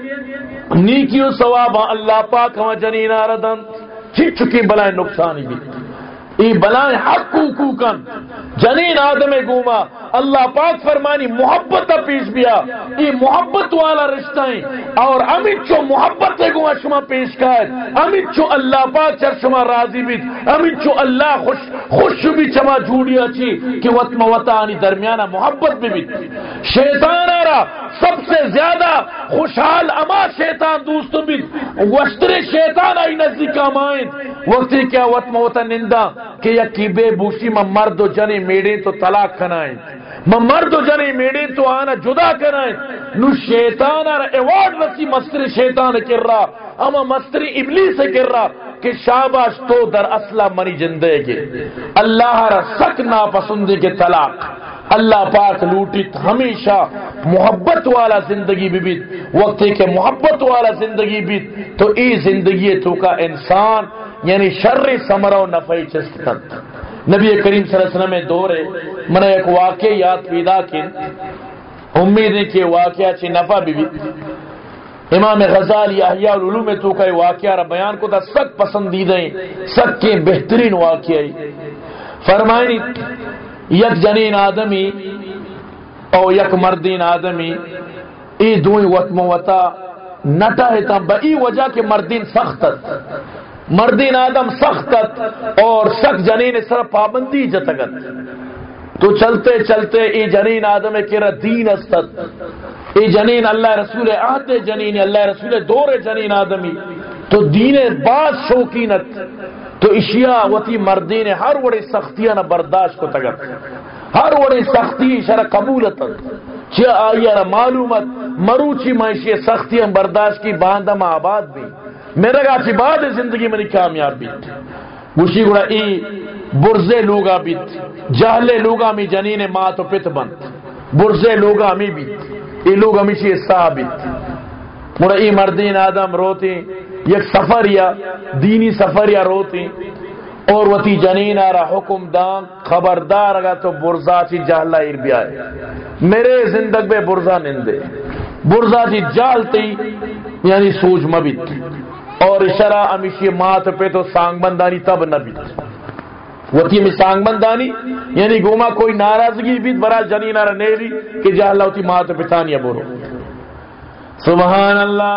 نیکی و ثوابا اللہ پاک ہم جنین آردن چی جی چکی بلائیں نقصانی بھی۔ ای بلائیں حق کوکن جنین آدم گوما۔ اللہ پاک فرمانی محبت پیش بیا۔ ای محبت والا رشتہ اور امت چو محبت گوما شما پیش کائد امت چو اللہ پاک چر شما راضی بیت۔ امت چو اللہ خوش خوش بھی چما جھوڑی اچھی کہ وطم وطانی درمیانہ محبت بھی بیت۔ شیطان آرہ سب سے زیادہ خوشحال اما شیطان دوستوں بیت۔ وشتر شیطان آئی نزدیک آمائن۔ وقتی کیا وطم وطن نندہ۔ کہ یکی بے بوشی میں مرد و جنے میڑے تو طلاق کنائیں میں مرد و جنے میڑے تو آنا جدا کنائیں نو شیطان آنا ایوارڈ رسی مستر شیطان کر رہا۔ اما مستر ابلی سے کر رہا کہ شاباش تو در اصلہ منی جندے کے اللہ را سک ناپسندے کے طلاق۔ اللہ پاک لوٹیت ہمیشہ محبت والا زندگی بھی بیت۔ وقت کہ محبت والا زندگی بیت تو ای زندگی تو کا انسان یعنی شر سمرا و نفعی چست کن نبی کریم صلی اللہ علیہ وسلم میں دورے من ایک واقع یاد پیدا کن امید ہے کہ واقعہ چی نفع بھی بھی۔ امام غزالی احیاء العلوم تو کا واقعہ را بیان کو دا سک پسندیدہ ہیں سک کے بہترین واقعہ فرمائنی، یک جنین آدمی او یک مردین آدمی، ای دوئی وطم وطا، نٹا ہے تا با ای وجہ کے مردین سختت مردین آدم سختت اور سخت جنین سر پابندی جتگت۔ تو چلتے چلتے ای جنین آدم کرا دین استت ای جنین اللہ رسول آتے جنین، اللہ رسول دور جنین آدمی۔ تو دین بعض شوقینت تو اشیاء وتی مردین ہر وڑے سختیاں نہ برداشت کو تگت۔ ہر وڑے سختی شر قبولت چیا آیا معلومت، مروچی معیشی سختیاں برداشت کی، باندم آباد بھی۔ میرے گا چی بعد زندگی میں کامیاب بیت۔ گوشی گوڑا ای برزے لوگا بیت۔ جہلے لوگا می جنین ماں تو پت بند۔ برزے لوگا می بیت۔ ای لوگا می چی سا بیت۔ ای مردین آدم روتی۔ یک سفر یا دینی سفر یا روتی۔ اور وتی جنین آرہ حکم دان۔ خبردار اگا تو برزا چی جہلہ ایر بیائے۔ میرے زندگ بے برزا نندے۔ برزا چی جالتی یعنی سوج مبیت۔ اور اشرا امیشی مات پہ تو سانگ بندانی تب نہ بیت وتی میں سانگ بندانی یعنی گوما کوئی ناراضگی بیت برا جنین آرہ نیری، کہ جہلہ وتی مات پتانیا برو سبحان اللہ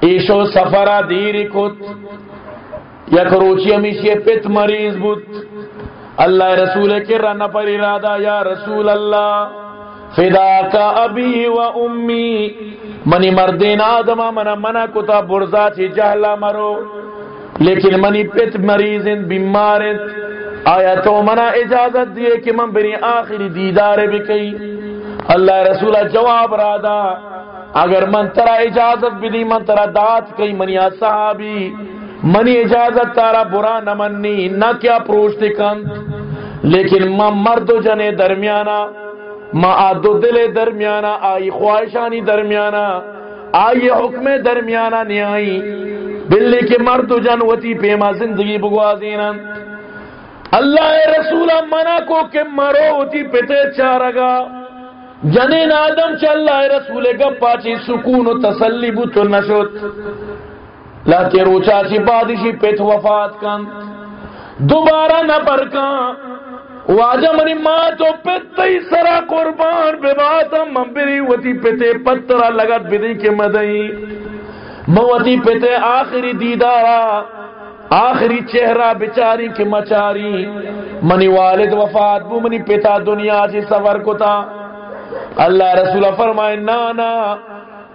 ایشو سفرہ دیری کت یا کروچی ہمیشی پت مریض بوت۔ اللہ رسول کے رن پر ارادہ، یا رسول اللہ۔ فدا کا ابی و امی منی مردین آدم منا منا کتا برزا چی جہلا مرو لیکن منی پت مریض بیمار آیا تو منا اجازت دیے کہ من بری آخری دیدار بکئی اللہ رسول جواب رادا اگر من ترا اجازت بھی دی من ترا دات کئی، منی صحابی. منی اجازت تارا برا نہ منی نہ کیا پروشتی کند. لیکن من مرد و جنے درمیانہ ما آدو دل درمیانہ آئی خواہشانی درمیانہ آئی حکم درمیانہ نہیں آئی۔ کے مرد و جنوتی پیما زندگی بگوازینا اللہ رسول منا کو کہ مرو ہوتی پتے چارگا۔ جنین آدم چا اللہ رسول گپا چی سکون و تسلی بوتو نشت لاکے روچا چی بادشی پیت وفات کن۔ دوبارہ نہ پرکان واجہ منی ماں تو پتی سرا قربان بے باتا مبری وتی پتے پترا لگت بدی کے مدئی۔ موتی پتے آخری دیدارا، آخری چہرہ بچاری کے مچاری۔ منی والد وفات بو، منی پتا دنیا جی سفر کو تا اللہ رسول فرمائے، نانا،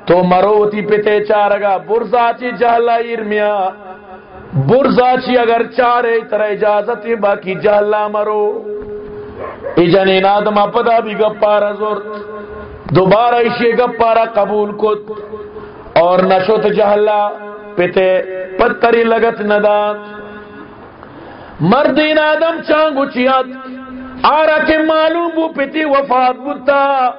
تو مروتی پتے چارگا، برزا جی چی جہلا ارمیا برزا چی اگر چارے تر اجازت باقی جہلا مرو۔ جنین آدم پدا بھی گپارا زور دوبارہ اسی گپارا قبول کت۔ اور نشوت جہلا پتے پتری لگت ندات مردین آدم چانگو چیات آرا کے معلوم بو پتی وفات بوتا۔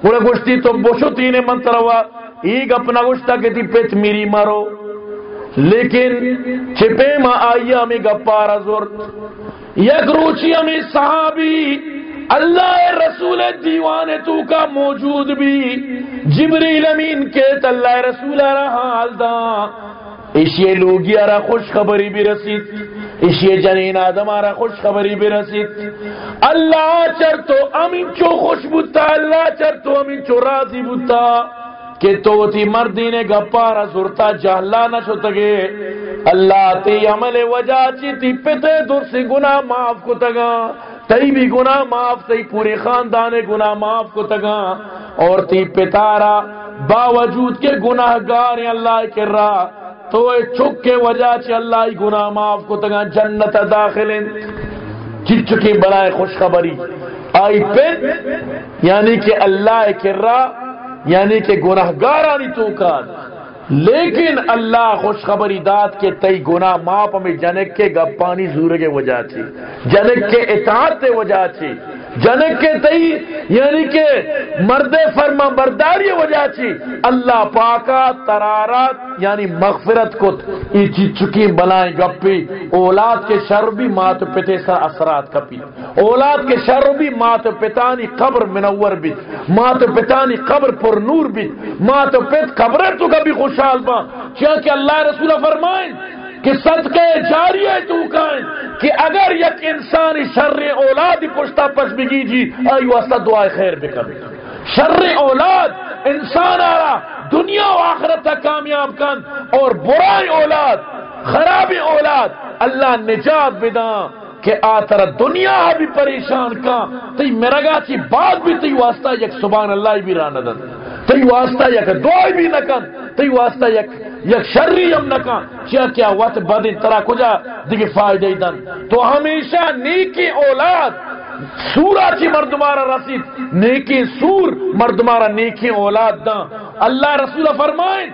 پورے گشتی تو بوشو تینے منتروا۔ ایگ اپنا گشتا کہ تی پت میری مرو۔ لیکن چھپے ما آئیا میں گپارا زور یک روچی ہمیں صحابی، اللہ رسول دیوان تو کا موجود بھی، جبریل امین کے اللہ رسول رہا حال دا۔ اشی لوگی ارا خوش خبری بھی رسید اشی جنین آدم ارا خوش خبری بھی رسید۔ اللہ چر تو امین چو خوش بوتا اللہ چر تو امین چو راضی بوتا کہ تو تی مردی نے گپارا زرتا جہلا نہ چھتگے اللہ تی عمل وجہ چی تی پتے دور سے گناہ معاف کو تگا تی بھی گناہ معاف تی پورے خاندان گناہ معاف کو تگا اور تی پتارا باوجود کے گناہ گار اللہ کر رہا تو اے چک کے وجہ چی اللہ گناہ معاف کو تگا جنت داخلیں چی چکی بلائے خوشخبری۔ آئی پہ یعنی کہ اللہ کر رہا یعنی کہ گناہ گارانی تو کان۔ لیکن اللہ خوشخبری داد کے تئی گناہ ماپ میں جنک کے گپانی زور کے وجہ تھی۔ جنک کے اطاعت وجہ تھی۔ جنک کے تئی یعنی کہ مرد فرما برداری وجہ چی اللہ پاکا ترارات یعنی مغفرت کو چی چکی بلائیں گپی۔ اولاد کے شر بھی مات پتے سا اثرات کپی۔ اولاد کے شر بھی مات پتانی قبر منور بھی۔ مات پتانی قبر پر نور بھی۔ مات پت قبر تو کبھی خوشحال با چاہ کہ اللہ رسول فرمائیں کہ صدقے جاری ہے تو کائن کہ اگر یک انسان شر اولاد پشتا پس بگی جی آئی واسطہ دعائے خیر بکر شر اولاد، انسان آرا، دنیا و آخرت کامیاب کن۔ اور برائی اولاد خراب اولاد، اللہ نجات بدان کہ آ ترا دنیا بھی پریشان کا تی میرا گا چی بات بھی تی واسطہ یک سبحان اللہ بھی رانا دن تی واسطہ یک دعائی بھی نکن تی واسطہ یک یک شری ہم نکا کیا کیا وقت بدن ترا کجا؟ دیگه فائدہ دن۔ تو ہمیشہ نیکی اولاد سورا چی مردمارا رسید۔ نیکی سور مردمارا نیکی اولاد دن اللہ رسول فرمائیں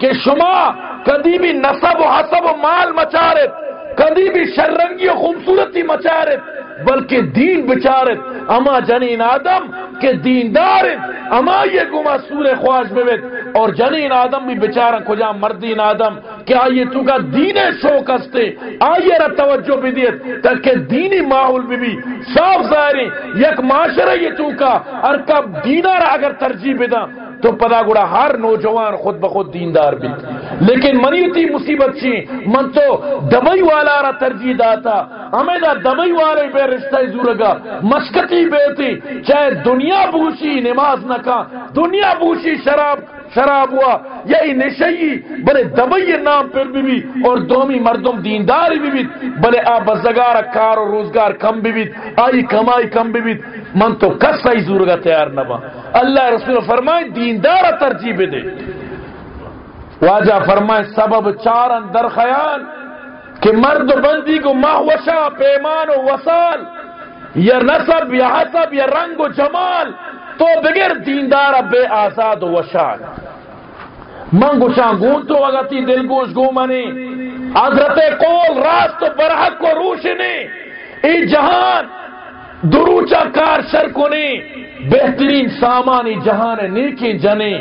کہ شما کدی بھی نصب و حسب و مال مچارت، کدی بھی شرنگی و خوبصورتی مچارت، بلکہ دین بچارت۔ اما جنین آدم کے دیندار اما یہ گما سور خواج بیت۔ اور جنین آدم بھی بچارا کجا مردین آدم کہ آئیے تو کا دین شوق ہستے، آئیے را توجہ بھی دیت تاکہ دینی ماحول بھی بھی صاف ظاہری، یک معاشرہ یہ تو کا اور کب دینہ را اگر ترجیح بدا تو پدا گڑا ہر نوجوان خود بخود دیندار بھی۔ لیکن منی تھی مصیبت چی من تو دمئی والا را ترجیح داتا، ہمیں دا دمئی والے بے رشتہ زورگا مسکتی بے تھی چاہے دنیا بوشی نماز نہ کا دنیا بوشی شراب شراب ہوا، یہی نشئی بلے دبئی نام پر بھی بھی، اور دومی مردم دیندار بھی بھی بلے آ بزگار کار اور روزگار کم بھی بھی، آئی کمائی کم بھی بھی۔ من تو کس سائی زورگا تیار نبا؟ اللہ رسول فرمائے، دیندار ترجیح دے۔ واجہ فرمائے، سبب چار اندر خیال، کہ مرد بندی کو ماہوشا پیمان و وصال، یا نصب یا حسب، یا رنگ و جمال تو بغیر دیندار بے آزاد و وشال من گوشان گون تو اگتی دل گوش گو منی۔ حضرت قول راست و برحق و روشنی ای جہان دروچا کار شر کنے بہترین سامانی جہان نیکی جنے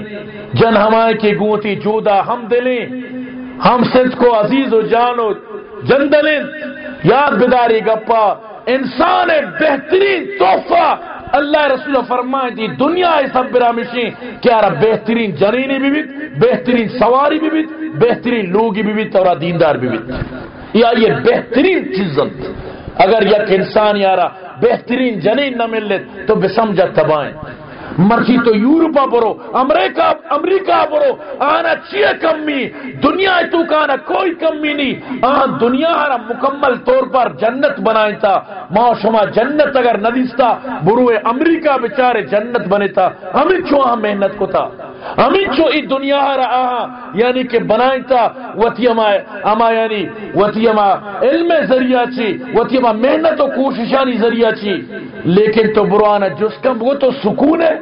جن ہمائے کی گوتی جودا ہم دلیں ہم سچ کو عزیز و جانو جن دلیں یاد بداری گپا۔ انسان بہترین تحفہ اللہ رسول فرمائے دی جی، دنیا سب برامشی کہ رہا بہترین جنینی بھی بیت، بہترین سواری بھی بیت، بہترین لوگی بھی بیت اور دیندار بھی بیت۔ یا یہ بہترین چیزت اگر یک انسان یارا بہترین جنین نہ مل تو بے سمجھا تبائیں مرضی تو یورپا برو امریکہ امریکہ برو، آنا چیئے کمی، دنیا تو کانا کوئی کمی نہیں آن دنیا آنا مکمل طور پر جنت بنائیں تا ما شما جنت اگر ندیستا بروے امریکہ بچارے جنت بنے تا ہمیں چوہاں محنت کو تھا ہمیں چو ای دنیا رہا آہا یعنی کہ بنائیں تا وطی اما اما یعنی وطی اما علم ذریعہ چی وطی اما محنت و کوششانی ذریعہ چی لیکن تو بروانا جس کم وہ تو سکون ہے،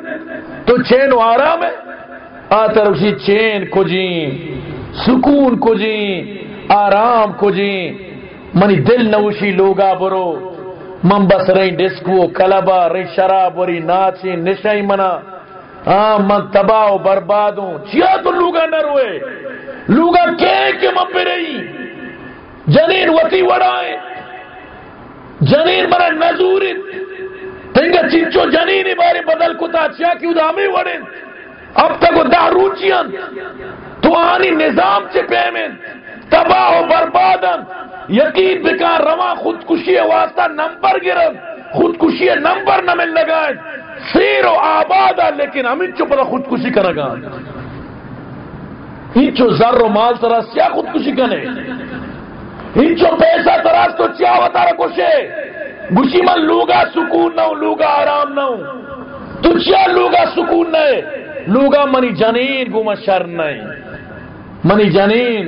تو چین و آرام ہے۔ آتا رسی چین کو جین، سکون کو جین، آرام کو جین۔ منی دل نوشی لوگا برو من بس رہی ڈسکو، کلبا رہی شراب وری ناچی، نشائی منا۔ ہاں من تباہ و برباد ہوں۔ چیا تو لوگا نہ روئے۔ لوگا کہیں کہ من پہ رہی۔ جنین وطی وڑائیں جنین مرا نزورت تنگا چنچو جنین بارے بدل کتا چیا کی ادامی وڑن اب تک وہ دا روچیاں۔ تو آنی نظام چے پیمن تباہ و بربادن یقین بکا رواں خودکشی واسطہ نمبر گرد خودکشی نمبر نہ مل لگائے سیر و آباد لیکن ہم انچو پتا خودکشی کرے گا۔ انچو ذر و مال تراس کیا خودکشی کنے انچو پیسہ تراس تو چیا ہوتا رہا کشے۔ گشی من لوگا سکون نہ لوگا آرام نہ تو چیا لوگا سکون نہ ہے۔ لوگا منی جنین گوما شر نہیں منی جنین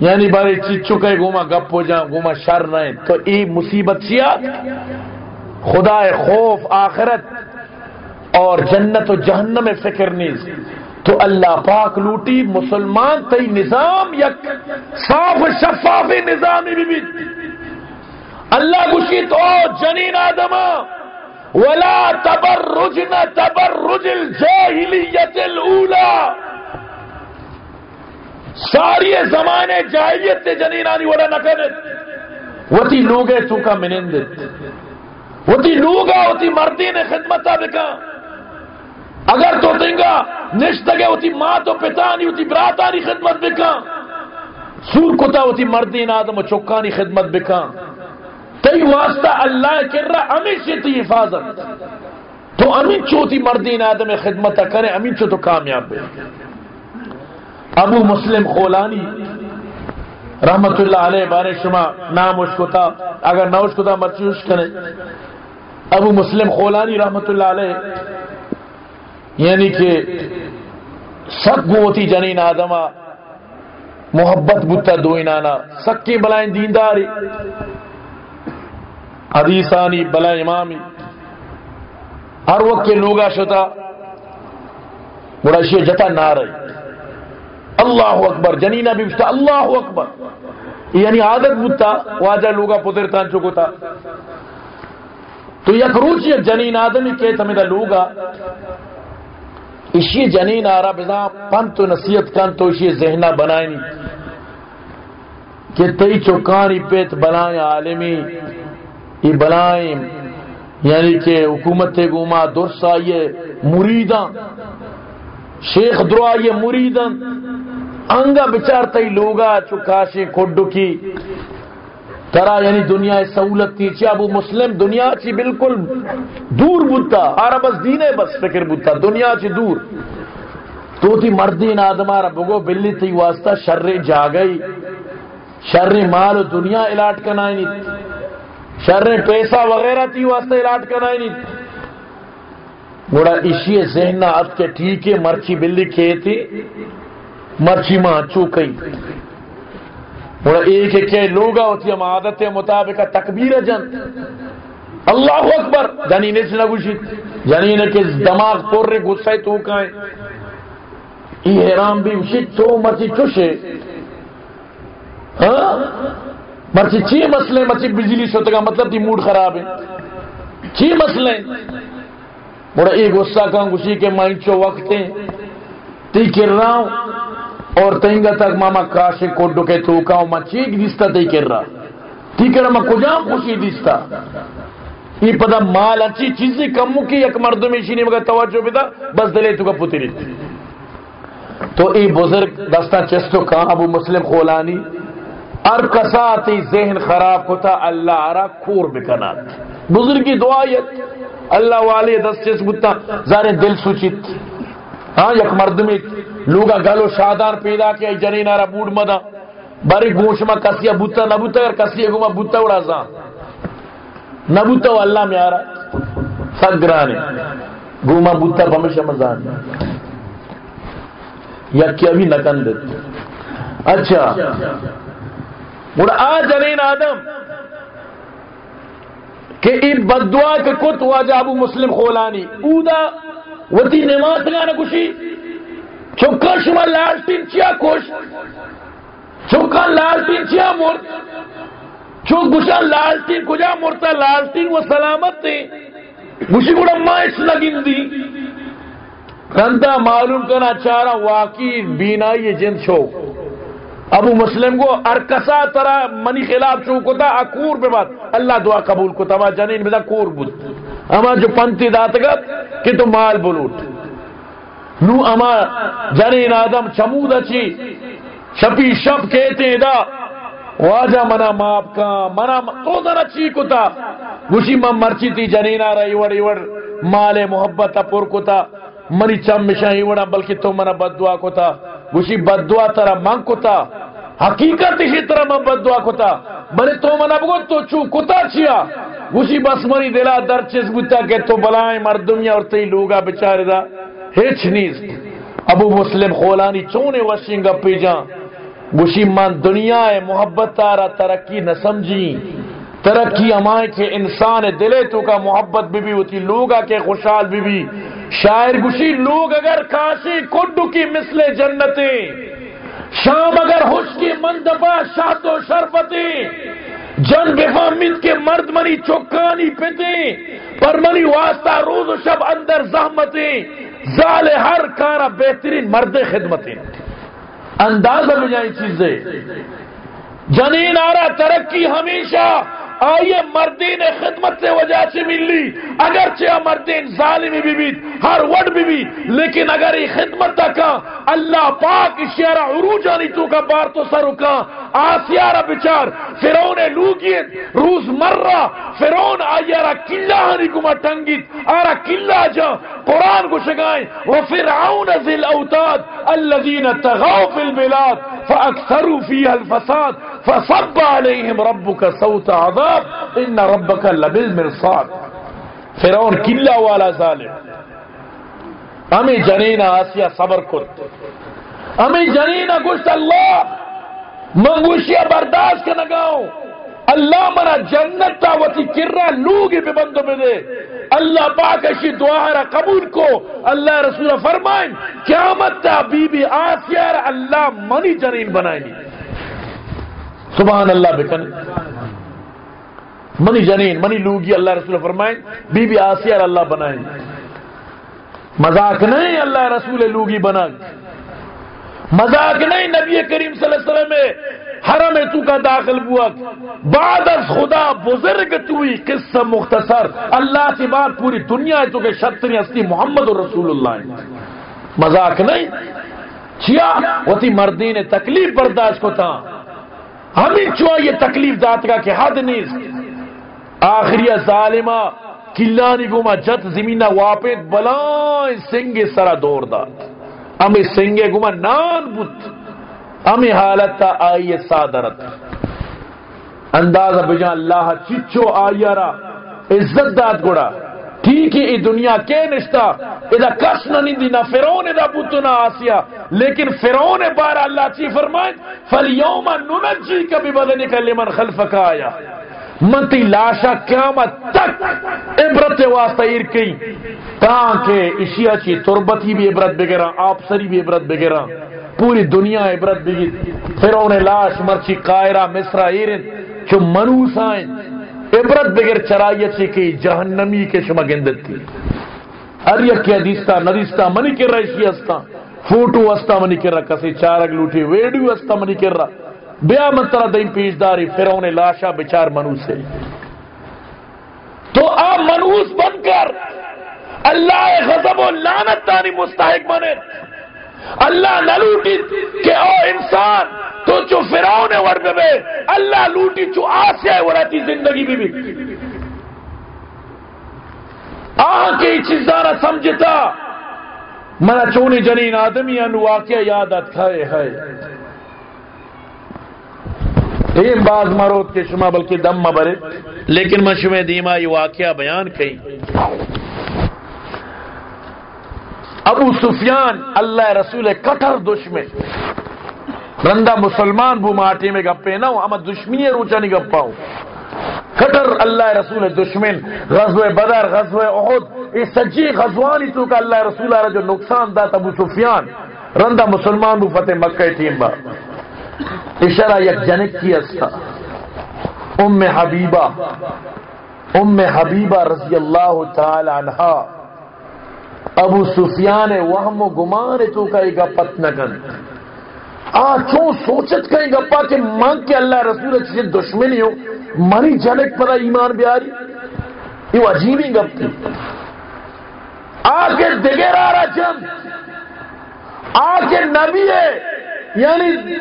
یعنی بارے چیز چکے گوما گپ ہو جاؤں، گوما شر نہیں تو ای مصیبت چیا خدا خوف آخرت اور جنت و جہنم میں فکر نہیں تو اللہ پاک لوٹی مسلمان تی نظام یک صاف شفاف نظامی بھی بھی۔ اللہ گشی تو جنین آدم ولا تبرجن تبرج الجاہلیت الاولا ساری زمانے جاہلیت تے جنین آنی ولا نکنت وتی لوگے چوکا منندت وتی لوگا وتی مردی نے خدمتا بکا اگر تو دنگا، نشتگے وتی ماں تو پتانی وتی براتانی خدمت بکا سور کتا وتی مردین آدم و چکانی خدمت بکا تی واسطہ اللہ کر رہا امین سے تی حفاظت۔ تو امین چوتی مردین آدم خدمت کرے، امین چو تو کامیاب بے۔ ابو مسلم خولانی رحمت اللہ علیہ، بارے شما نام اشکتا اگر نہ اشکتا مرچوش کرے۔ ابو مسلم خولانی رحمت اللہ علیہ یعنی کہ سک گوتی جنین آدمہ، محبت بتا دو انانا سکی بلائیں دینداری، حدیثانی بلا امامی۔ ہر وقت کے لوگا شتا مرشی جتا نہ رہی اللہ اکبر جنینا بھی بشتا، اللہ اکبر۔ یعنی عادت بتا واجہ لوگا پتر تان چکو تھا تو یک روچ یک جنین آدمی کے تمیدہ لوگا۔ اسی جنین آرہ بزا پن تو نصیحت کن تو اسی ذہنہ بنائیں۔ کہ تی چکانی پیت بنائیں عالمی۔ یہ بلائیں یعنی کہ حکومت گوما درسا یہ مریداں۔ شیخ دروا یہ مریداں۔ انگا بچار تی لوگا چکاشے کھڈو کی ترا یعنی دنیا سہولت تھی، چی ابو مسلم دنیا چی بالکل دور بوتا آرا بس دینے بس، فکر بوتا دنیا چی دور۔ تو تھی مردین آدمارا بگو، بلی تھی واسطہ شر جا گئی۔ شر مال و دنیا الاٹ کنائی نہیں۔ شر پیسہ وغیرہ تھی واسطہ علاج کرائے نہیں۔ گوڑا اسی ذہن اب کے ٹھیک ہے، مرچی بلی کھے تھی مرچی ماں چوکئی گوڑا ایک ایک کہ لوگا ہوتی ہم عادت مطابق تکبیر جن۔ اللہ اکبر۔ جنینے سے نگوشی جنینے کے دماغ پور رہے غصہ تو کائیں۔ یہ حرام بھی اسی تو مرچی چوشے۔ ہاں؟ مرچی چی مسئلے؟ مرچی بجلی سے ہوتا مطلب تی موڈ خراب ہے۔ چی مسئلے؟ بڑا ایک غصہ کہاں گوشی کے مائنچو وقت ہیں۔ تی کر رہا ہوں۔ اور تینگا تک ماما کاشے کوڈو کے تو کہاں ماں چیک دیستا تی کر رہا تی کر رہا کجام خوشی دیستا یہ پتا مال اچھی چیزیں کمو کی یک مردم شینی مگر توجہ بیتا بس دلے تو کا پتی رہتی تو ای بزرگ دستا چستو کہاں ابو مسلم خولانی ار کساتی ذہن خراب ہوتا اللہ آرا کور بکنا بزرگی دعایت اللہ والی دس چیز بتا زارے دل سوچت ہاں یک مردمی لوگا گلو شادان پیدا کیا جنین آرا بوڑ مدا باری گوشما کسیا بوتا، نبوتا اگر کسیا گوما بوتا اڑا زان نبوتا و اللہ میں آرا۔ سگرانے گوما بوتا بمشا مزان۔ یا کیا بھی نکن دیتا اچھا۔ اور آ جنین آدم۔ کہ ان بدعا کے کت واجہ ابو مسلم خولانی۔ اودا وتی نماز گانا کشی۔ چکا شما لالٹین چیا کش چکا لالٹین چیا مرد چوک گشا لالٹین کجا مرتا لالٹین و سلامت تے۔ گشی گوڑا مائش لگن دی۔ کندہ معلوم کرنا چارا واقعی بینائی جن چھوک ابو مسلم کو ارکسا ترا منی خلاف چو کو تھا اکور پہ بات۔ اللہ دعا قبول کو تھا جنین میں کور بود۔ اما جو پنتی دات گت کہ تو مال بلوٹ۔ نو اما جنین آدم چمود اچھی شپی شپ کہتے دا، واجہ منا ماپ کا، منا تو ذرا چی کتا، گوشی من مرچی تی جنینا را ایوڑ ایوڑ، مال محبت پر کتا، منی چم مشا ایوڑا، بلکہ تو منا بددعا کتا، گوشی بددعا ترا من کتا، حقیقت اسی طرح من بددعا کتا، بلے تو منا بگو تو چو کتا چیا، گوشی بس منی دلا در چیز بتا کہ تو بلائیں مردمی اور تی لوگا بچارے دا۔ ہیچ نیز۔ ابو مسلم خولانی چونے وشنگا پی جان گوشی من دنیا محبت تارا، ترقی نہ سمجھی۔ ترقی امائے کے انسان دلے تو کا محبت بھی بھی ہوتی لوگا کے خوشحال بھی بھی۔ شاعر گوشی لوگ اگر کاشی کڈو کی مثل جنتیں۔ شام اگر ہوش کی مندبا شاہد و شرفتی جن بفامد کے مرد منی چوکانی پیتے پر منی واسطہ روز و شب اندر زحمتیں۔ زال ہر کارا بہترین مرد خدمتیں۔ اندازہ میں جائیں چیزیں۔ جنین آرہ ترقی ہمیشہ آئیے مردین خدمت سے وجہ سے ملی اگرچہ مردین ظالمی بھی بھی ہر وڈ بھی بھی لیکن اگر یہ خدمت کا اللہ پاک اشیارہ عروجانی تو کا بار تو سر کا آسیارہ بچار فرون لوگیت، روز مرہ فرون آئیارہ کلہ ہنی کما ٹنگیت آرہ کلہ جا، قرآن کو شگائیں۔ وفرعون ذی الاوتاد الذین تغاو فی البلاد فاکثروا فیها الفساد فصب علیہم ربک سوت عذاب۔ ان ربک لبالمرصاد۔ فرعون کلہ والا ظالم۔ ہمیں جنین آسیہ صبر کت ہمیں جنین گوشت اللہ۔ منگوشیہ برداشت کے نگاؤں اللہ منا جنت تا وتی کرا لوگی بے بندو بے دے۔ اللہ پاک اشی دعا قبول کو۔ اللہ رسول فرمائیں، قیامت تا بی بی آسیہ اللہ منی جنین بنائیں سبحان اللہ بکن۔ منی جنین، منی لوگی، اللہ رسول فرمائیں بی بی آسیہ اللہ بنائیں مذاق نہیں، اللہ رسول لوگی بنا مذاق نہیں، نبی کریم صلی اللہ علیہ وسلم میں حرم تو کا داخل ہوا۔ بعد از خدا بزرگ توی قصہ مختصر۔ اللہ سے بات پوری دنیا ہے، تو کہ شتری ہستی محمد رسول اللہ مذاق نہیں۔ چیا وہ تھی مردین تکلیف برداشت کو تھا۔ ہمیں چوا یہ تکلیف دات کا کہ حد نہیں۔ آخری ظالمہ، کلانی گما جت زمینہ واپت بلائیں، سنگے سرا دور دات امی سنگے گما نان بت امی حالت تا آئیے سادرت اندازہ بجان، اللہ چچو آئیے را، عزت داد گوڑا۔ ٹھیک ہے، ای دنیا کے نشتا ادا کس نہ نیندی، نہ فرعون ادا بوتو نہ آسیا لیکن فرعون بار اللہ چی فرمائیں فَالْيَوْمَ نُنَجِّيكَ بِبَدَنِكَ لِمَنْ خَلْفَكَ آیا منتی لاشا قیامت تک عبرت واسطہ ارکی تاکہ اشیا چی تربتی بھی عبرت بگرا آپ سری بھی عبرت بگرا پوری دنیا عبرت بگی فیرون لاش مرچی قائرہ مصرہ ایرن چو منوس آئیں عبرت بگر چرائیت چی کی جہنمی کے شما گندت تھی ہر یک کی حدیثتا ندیستا منی کر رہا اسی ہستا۔ فوٹو ہستا منی کر رہا کسی چارک لوٹی، ویڈیو ہستا منی کر رہا بیا منترا دین پیشداری، فرعون لاشا بچار منوس ہے تو آپ منوس بن کر اللہ غضب و لانت دانی مستحق بنے۔ اللہ نہ لوٹی کہ او انسان، تو چو فرعون ورد بے اللہ لوٹی چو آسیا ہے ورتی زندگی بھی بھی۔ آہاں کے چیز دارا سمجھتا۔ منا چونی جنین آدمی انو واقعہ یادت کھائے ہے این باز مرود کے شما بلکہ دم مبرے لیکن میں شما دیما یہ واقعہ بیان کئی۔ ابو سفیان اللہ رسول کٹر دشمن۔ رندہ مسلمان بو ماٹی میں گپے نہ ہوں، اما دشمنی روچا نہیں گپا ہوں۔ کٹر اللہ رسول دشمن، غزوہ بدر، غزوہ احد، یہ سجی غزوانی تو کا اللہ رسول جو نقصان دا ابو سفیان۔ رندہ مسلمان بو فتح مکہ ٹیم با۔ اشارہ یک جنک کی استا ام حبیبہ ام حبیبہ رضی اللہ تعالی عنہ ابو سفیان وہم و گمان تو کہے گا، پت نگن آ چون سوچت کہیں گا، پا کہ مانگ کے اللہ رسول سے دشمنی ہو منی جنک پر ایمان بیاری۔ یہ عجیبی گپ تھی۔ آگے دگر آ رہا جن آگے نبی ہے۔ یعنی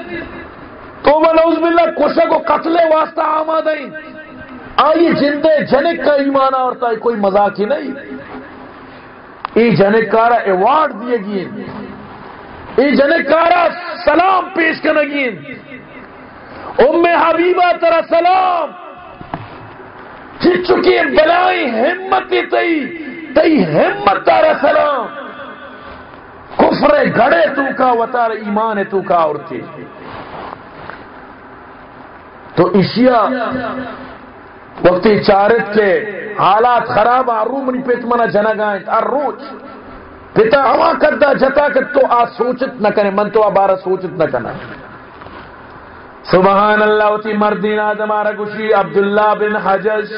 تو منوز باللہ کشک و قتل واسطہ آماد ہیں آئیے جندے جنک کا ایمان آورتا ہے، کوئی مذاق ہی نہیں۔ ای جنک کارا ایوارڈ دیے گئے۔ ای جنک کارا سلام پیش کرنے گئے۔ ام حبیبہ ترا سلام۔ جی چکی بلائی ہمت تئی تئی ہمت تارا سلام۔ کفر گھڑے تو کا، وطار ایمان تو کا اور تھی تو اشیا وقتی چارت کے حالات خراب آرو منی پیت منا جنا گائیں ار پتا ہوا کرتا جتا کہ تو آ سوچت نہ کرے، من تو آ بارہ سوچت نہ کرنا سبحان اللہ تی مردین آدم آرہ گوشی، عبداللہ بن حجج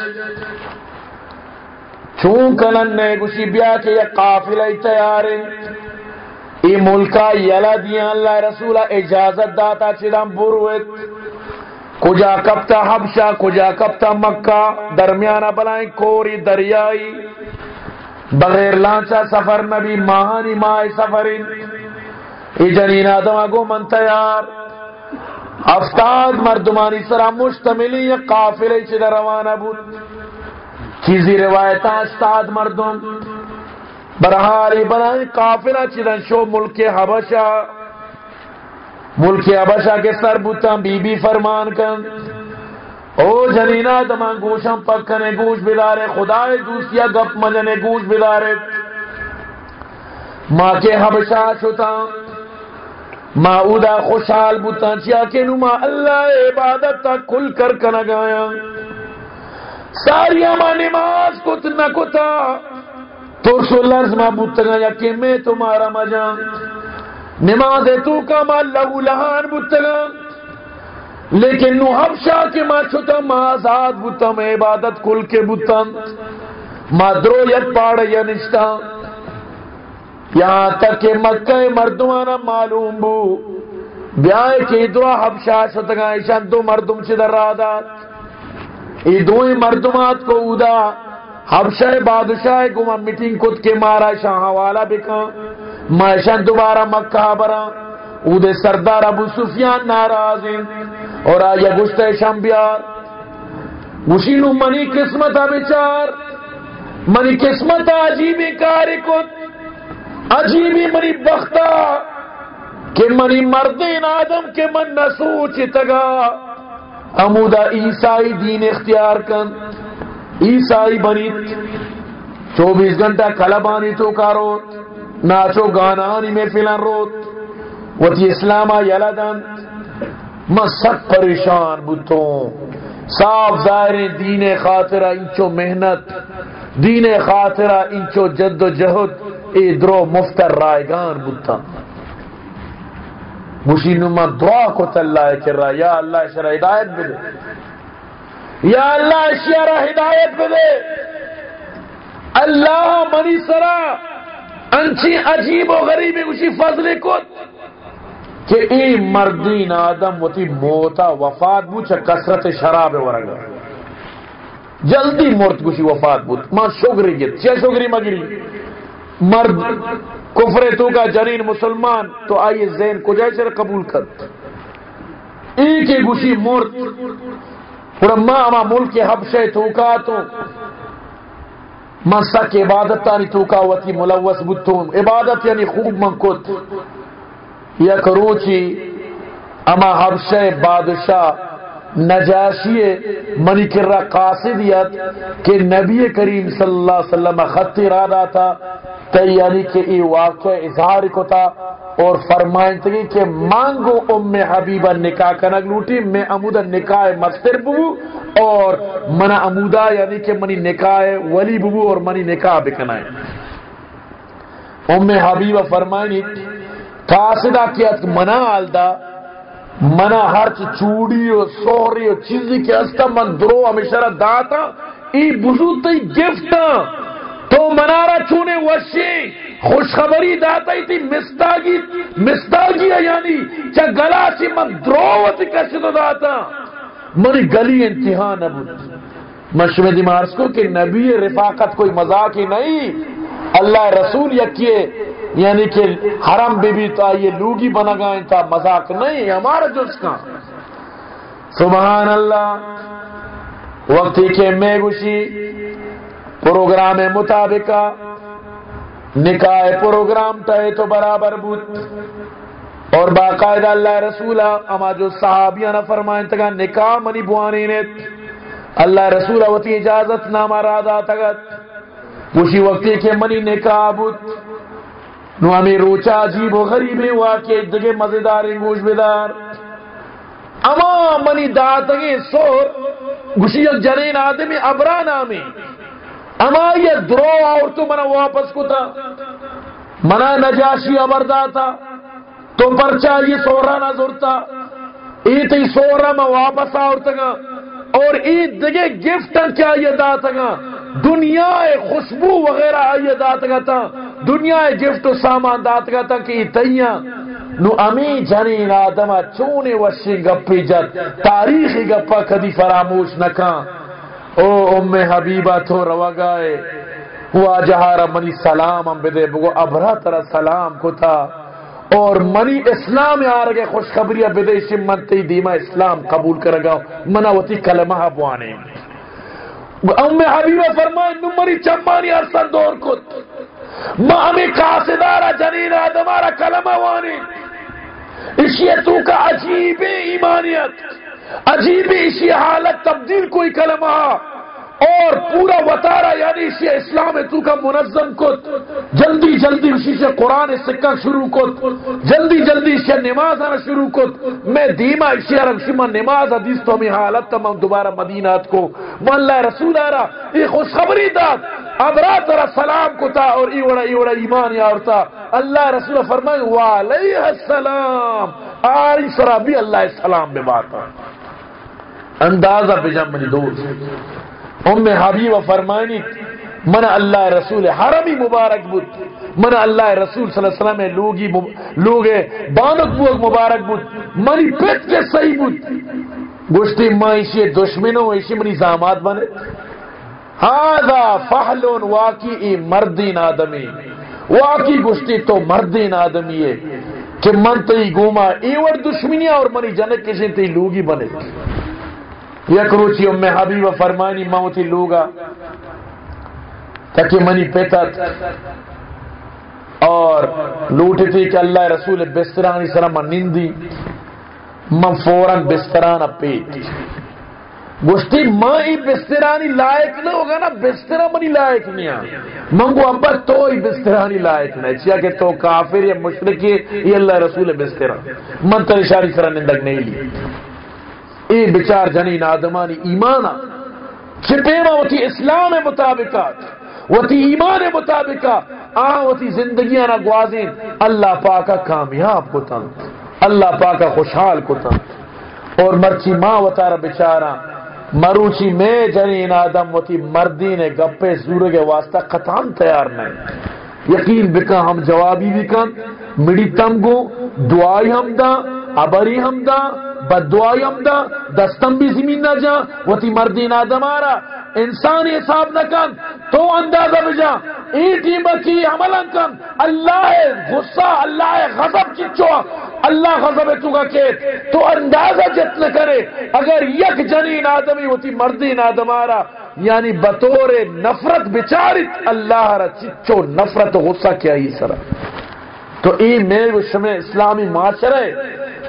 چون کنن نے گوشی، بیا کہ یہ قافلہ تیارے ای ملکا یلا دیا اللہ رسولہ اجازت داتا چیدم بروت۔ کجا کپتا حبشہ، کجا کپتا مکہ، درمیانہ بلائیں کوری دریائی، بغیر لانچا سفر نبی، ماہانی ماہ سفرین۔ ای جنین آدم، آگو من تیار۔ افتاد مردمانی سرا مشتملی یا قافلے چی در روانہ بود۔ چیزی روایتا استاد مردم۔ برحالی بنائی قافلہ چی در شو ملک حبشہ۔ ملک حبشہ کے سر بوتا بی بی فرمان کن۔ او جنینا دمان گوشم پکنے گوش بلارے، خدای دوسیا گپ مجنے گوش بلارے۔ ماں کے حبشہ شتا ماؤدا خوشحال بوتا چیا کہ نما اللہ عبادت تا کل کر کنا گایا۔ ساری ماں نماز کت نہ کتا۔ تو سو لرز ما بوتا گا کہ میں تمہارا مجا نماز تو کا ما لہو لہان بوتا لیکن نو حبشا کے ما چھتا ما آزاد بوتا میں عبادت کل کے بوتا ما درو یک پاڑ یا نشتا۔ یہاں تک کہ مکہ مردمانہ معلوم بو، بیائے کہ دعا حبشہ شتگاں ایشان دو مردم چی در رادات ای دوئی مردمات کو اودا حبشہ بادشاہ گما میٹنگ کت کے مارا شاہ حوالہ بکا۔ ما دوبارہ مکہ برا اودے سردار ابو سفیان ناراضین اور آیا گشتہ ایشان بیار مشینو منی قسمت بیچار، منی قسمت عجیبی کاری کت عجیبی منی بختا کہ منی مردین آدم کے من نہ سوچ تگا۔ امودا عیسائی دین اختیار کن، عیسائی بنی، چوبیس گھنٹہ کلبانی تو کارو۔ ناچو گانانی میں فلان روت وہ تی اسلامہ یلدن میں سب پریشان بتوں صاف ظاہر دین خاطرہ انچو محنت، دین خاطرہ انچو جد و جہد ای درو مفتر رائگان بودتا مشی نما دعا کو تاللہ کر رہا یا اللہ اشارہ ہدایت بدے۔ یا اللہ اشارہ ہدایت بدے۔ اللہ منی سرا۔ انچی عجیب و غریبی اسی فضل کت کہ ای مردین آدم و تی موتا وفات بوچا کسرت شراب ورگا. جلدی مرد گوشی وفات بود. ما شگری گیت. چه شگری مگری؟ مرد کفر تو کا جنین مسلمان تو آئیے زین کو جائے چرے قبول کر ایک گوشی مرد؟ اور ماں اما ملک حبشے تو کا تو مسا کے عبادت تانی تو کا وتی ملوث بتون عبادت یعنی خوب منکت یا کروچی اما حبشے بادشاہ نجاشی منی کر رہا قاصدیت کہ نبی کریم صلی اللہ علیہ وسلم خط ارادہ تھا یعنی کہ یہ واقع اظہار کو تھا اور فرمائیں تھی کہ مانگو ام حبیبہ نکاح کنگ لوٹی، میں امودہ نکاح مستر ببو اور منا امودہ یعنی کہ منی نکاح ولی ببو اور منی نکاح بکنائے ام حبیبہ فرمائیں قاصدہ کیا منا آلدہ منا ہر چوڑی اور سوری اور چیزی کے ہستا من درو ہمیشہ داتا، ای بزوتی گفتا۔ تو منارا چونے وشی، خوشخبری داتا ہی تھی مستاگی مستاگی یعنی چا گلا سی من دروت کسی تو داتا۔ منی گلی انتہا نبود مشمدی جی مارس کو کہ نبی رفاقت کوئی مذاق ہی نہیں۔ اللہ رسول یکیے یعنی کہ حرم بی بی تا، یہ لوگی بنا گائیں تا مذاق نہیں، ہمارا جز کا۔ سبحان اللہ۔ وقتی کے میں گوشی پروگرام مطابق نکاح پروگرام تھے تو برابر بود۔ اور باقاعدہ اللہ رسول اما جو صحابیہ نہ فرمائیں تگا نکاح منی بوانی نے اللہ رسول وتی اجازت نامہ رادا تگت اسی وقتی کے منی نکاح بود، نو ہمیں روچا عجیب و غریب نے ہوا کہ دگے مزیدار گوش بیدار۔ اما منی داتگے سور، گوشی جنین آدمی ابرا نامی اما یہ درو اور تو منا واپس کو تھا منا نجاشی ابردا تھا تو پرچا یہ سورا نہ زورتا ای تی سورا میں واپس آور تگا اور ای دگے گفٹ کیا یہ داتگا دنیا خوشبو وغیرہ یہ داتگا تھا دنیا گفٹ و سامان داتگا تھا کہ تیاں نو امی جنین آدم چونے وشی گپی جد تاریخی گپا کدی فراموش نکان او ام حبیبہ تو روا گائے۔ ہوا جہارا منی سلام ہم بدے، بگو ابرا ترا سلام کو تھا اور منی اسلام آ رہے خوشخبری بدے شمنتی دیما اسلام قبول کر گا۔ منا وتی کلمہ بوانے ام حبیبہ فرمائے نمری چمانی ارسن دور کت ما ہمیں قاصدارا جنین آدمارا کلمہ وانے اسی تو کا عجیب ایمانیت۔ عجیب اسی حالت تبدیل کوئی کلمہ۔ اور پورا وطارا یعنی اسی اسلام تو کا منظم کت جلدی جلدی اسی سے قرآن سکہ شروع کت، جلدی جلدی اسی نماز آنا شروع کت۔ میں دیما اسی عرب شما نماز حدیث تو ہمیں حالت تمام دوبارہ مدینات کو۔ وہ اللہ رسول آرہ یہ خوشخبری داد اب رات را سلام کو تھا اور ایوڑا ایوڑا ایمان یا تھا اللہ رسول فرمائے، وعلیہ السلام۔ آری سرا بھی اللہ السلام بے باتا اندازہ بجم منی دوست ام حبیب فرمانی من اللہ رسول حرمی مبارک بود. من اللہ رسول صلی اللہ علیہ وسلم لوگی مب... لوگے بانک بود، مبارک بود. منی پیت کے صحیح بود. گوشتی ماں اسی دشمنوں اسی منی زامات بنے. ہادا فہلون واقعی مردین آدمی. واقعی گشتی تو مردین آدمی ہے کہ من تی گوما ایور دشمنیاں اور منی جنک کسی تی لوگی بنے. یک روچی ام حبیب فرمانی موتی لوگا. تاکہ منی پیتت۔ اور لوٹی تھی کہ اللہ رسول بسترانی سرم نندی من فوراں بستران پیٹ گوشتی ماں ای بسترانی لائق نہ ہوگا نا، بسترہ منی لائق نہیں آ منگو ابا تو ای بسترانی لائق نہ چیا کہ تو کافر یا مشرکی یہ اللہ رسول بسترہ۔ من تر اشاری سرہ نندگ نہیں لی۔ ای بچار جنین آدمانی ایمانا چپیما وتی اسلام مطابقات۔ وتی ایمان مطابقہ آن وتی زندگیاں نا گوازین اللہ پاکا کامیاب کو تن اللہ پاکا خوشحال کو تن اور مرچی ماں وطارہ بچارہ مروچی میں جنین آدم وتی مردی نے گپے زور کے واسطہ قطام تیار نہیں۔ یقین بکا ہم جوابی بھی کن مڑی تم گو، دعائی ہم دا، ابری ہم دا بد دعائی ہم دا، دستم بھی زمین نہ جا وتی مردین آدم آرا انسانی حساب نہ کن تو اندازہ بجا ای ٹیم کی عمل کن اللہ غصہ، اللہ غضب چچو اللہ غضب تو کا کہ تو اندازہ جت نہ کرے۔ اگر یک جنین آدمی ہوتی مردین آدم آرا یعنی بطور نفرت بچارت اللہ را چچو نفرت غصہ کیا ہی سرا۔ تو ای میرے شمع اسلامی معاشرے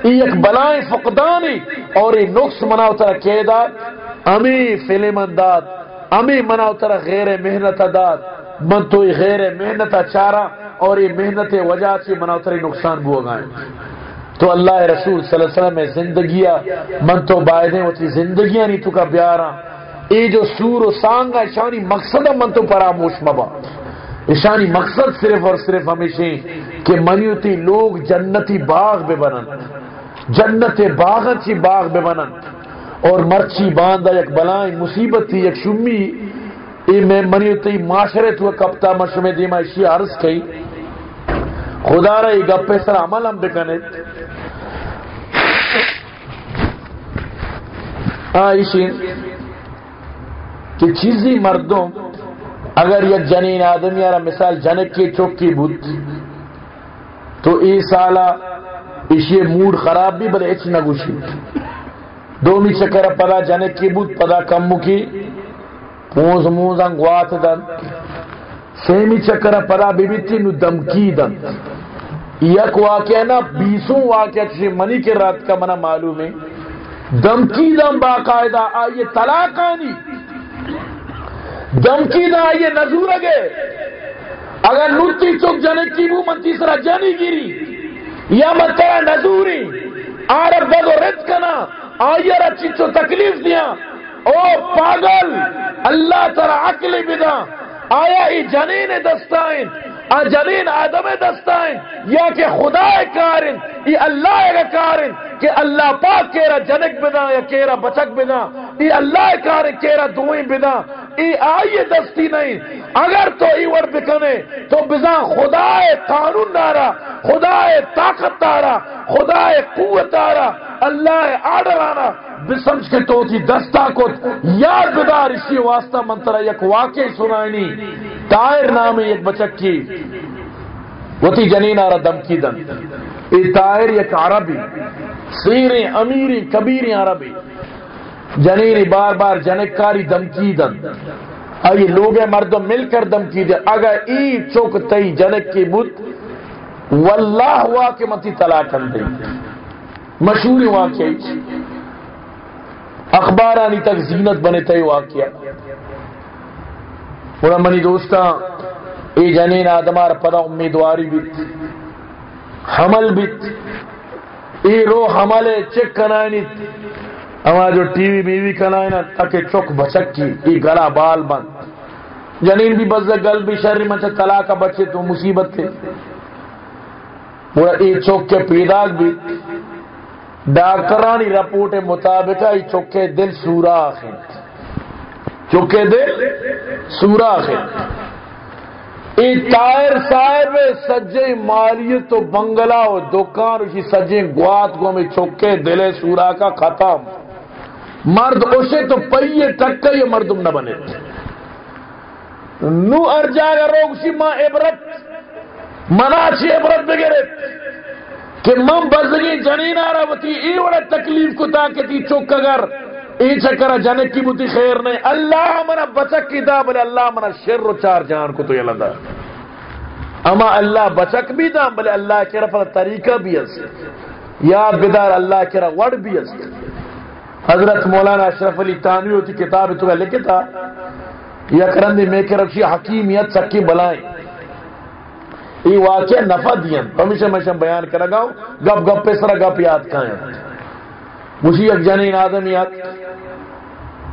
ای ایک بلائیں فقدانی اور ای نقص مناو ترہ امی فلم انداد۔ امی مناو ترہ غیر محنت داد من تو غیر محنت چارا، اور یہ محنت وجہ سے مناو ترہ نقصان بو گائیں تو اللہ رسول صلی اللہ علیہ وسلم میں زندگیاں، من تو بائدیں ہوتی زندگیاں نہیں تو کا بیارا۔ اے جو سور و سانگا شانی مقصد من تو پراموش مبا۔ اشانی مقصد صرف اور صرف ہمیشہ کہ منیوتی لوگ جنتی باغ بے بنن۔ جنت باغ چی باغ بے بنن۔ اور مرچی باندھا یک بلائیں، مصیبت تھی یک شمی۔ ای میں منیوتی معاشرے تو کپتا مشمع دیما اشی عرض کئی خدا را ای گپے سر عمل ہم بکنے۔ آئیشی، کہ چیزی مردوں، اگر یک جنین آدمی یارا مثال جنک کی چوکی بود، تو ای سالہ اسی موڈ خراب بھی بلے اچ نگوشی۔ دومی چکر پدا جنک کی بود، پدا کمو کی پونز موز انگوات دن۔ سیمی چکر پدا بی بیتی نو دمکی دن۔ یک واقعہ نا بیسوں واقعہ چیزی منی کے رات کا منا معلوم ہے۔ دمکی دم باقاعدہ آئیے طلاق آنی دمکی دا آئیے نظور اگے۔ اگر نوتی چک جنے کی بو من تیسرا جانی گیری۔ یا مترا نظوری۔ آرب بدو رد کنا۔ آئیے اچھی تکلیف دیا۔ او پاگل، اللہ تر عقل بدا آیا ہی جنین دستائن آ جنین آدم دستائن یا کہ خدا کارن یہ اللہ کا کارن۔ کہ اللہ پاک کیرا جنک بدا یا کیرا بچک بدا ای اللہ کارن کیرا دوئیں بدا ای آئیے دستی نہیں۔ اگر تو ای ور بکنے، تو بزا خدا قانون دارا خدا طاقت دارا خدا قوت دارا اللہ آڈر آنا۔ بسمج کے تو تھی دستا کو یاد بدار اسی واسطہ منترا یک واقعی سنائنی۔ تائر نام ایک بچک کی۔ وہ تھی جنین آرہ دمکی دن۔ ای تائر یک عربی۔ سیریں امیری کبیری عربی جنینی بار بار جنکاری دمکی دن۔ آئی لوگ مردم مل کر دمکی دے۔ اگر ای چوک تئی جنک کی بود واللہ ہوا کہ متی طلاقن دے۔ مشہور واقعی اخبارانی تک زینت بنے تے واقعہ انہا منی دوستا، ای جنین آدمار پدا امیدواری بیت۔ حمل بیت۔ ای رو حمل چک کنائنیت اما جو ٹی وی بیوی کنائنا تاکہ چک بچک کی ای گلا بال بند جنین بھی بزد گل بھی شر منچہ طلاقہ بچے تو مصیبت تھے وہ ای چوک کے پیداک بھی ڈاکٹرانی رپورٹ مطابق ای چوک کے دل سوراخ ہیں چوک کے دل سوراخ ہیں تائر صاحب سجے مالیت تو بنگلہ و دکان، اسی سجے گوات گو میں چوک کے دل سورا کا ختم۔ مرد اسے تو پئیے ٹکا یہ مردم نہ بنے۔ نو ارجا گا روگ سی ماں عبرت، منا چی عبرت بگرت کہ من بزگی جنین آرہ وطی، ای تکلیف کو تاکتی چوک اگر ای چکر جنک کی بوتی خیر نہیں۔ اللہ منا بچک کی دا بلے اللہ منا شر و چار جان کو تو یہ لندہ اما اللہ بچک بھی دا بلے اللہ کے رفع طریقہ بھی اس۔ یا بدار اللہ کے رفع وڑ بھی اس۔ حضرت مولانا اشرف علی تانوی ہوتی کتاب تو لکھے تھا یا کرندی میں کہ رکشی حکیمیت سکی بلائیں۔ یہ واقعہ نفع دیا ہمیشہ میں بیان کرا گاؤں گپ گپ پہ سرا گپ یاد کھائیں۔ مجھے ایک جنین آدم یاد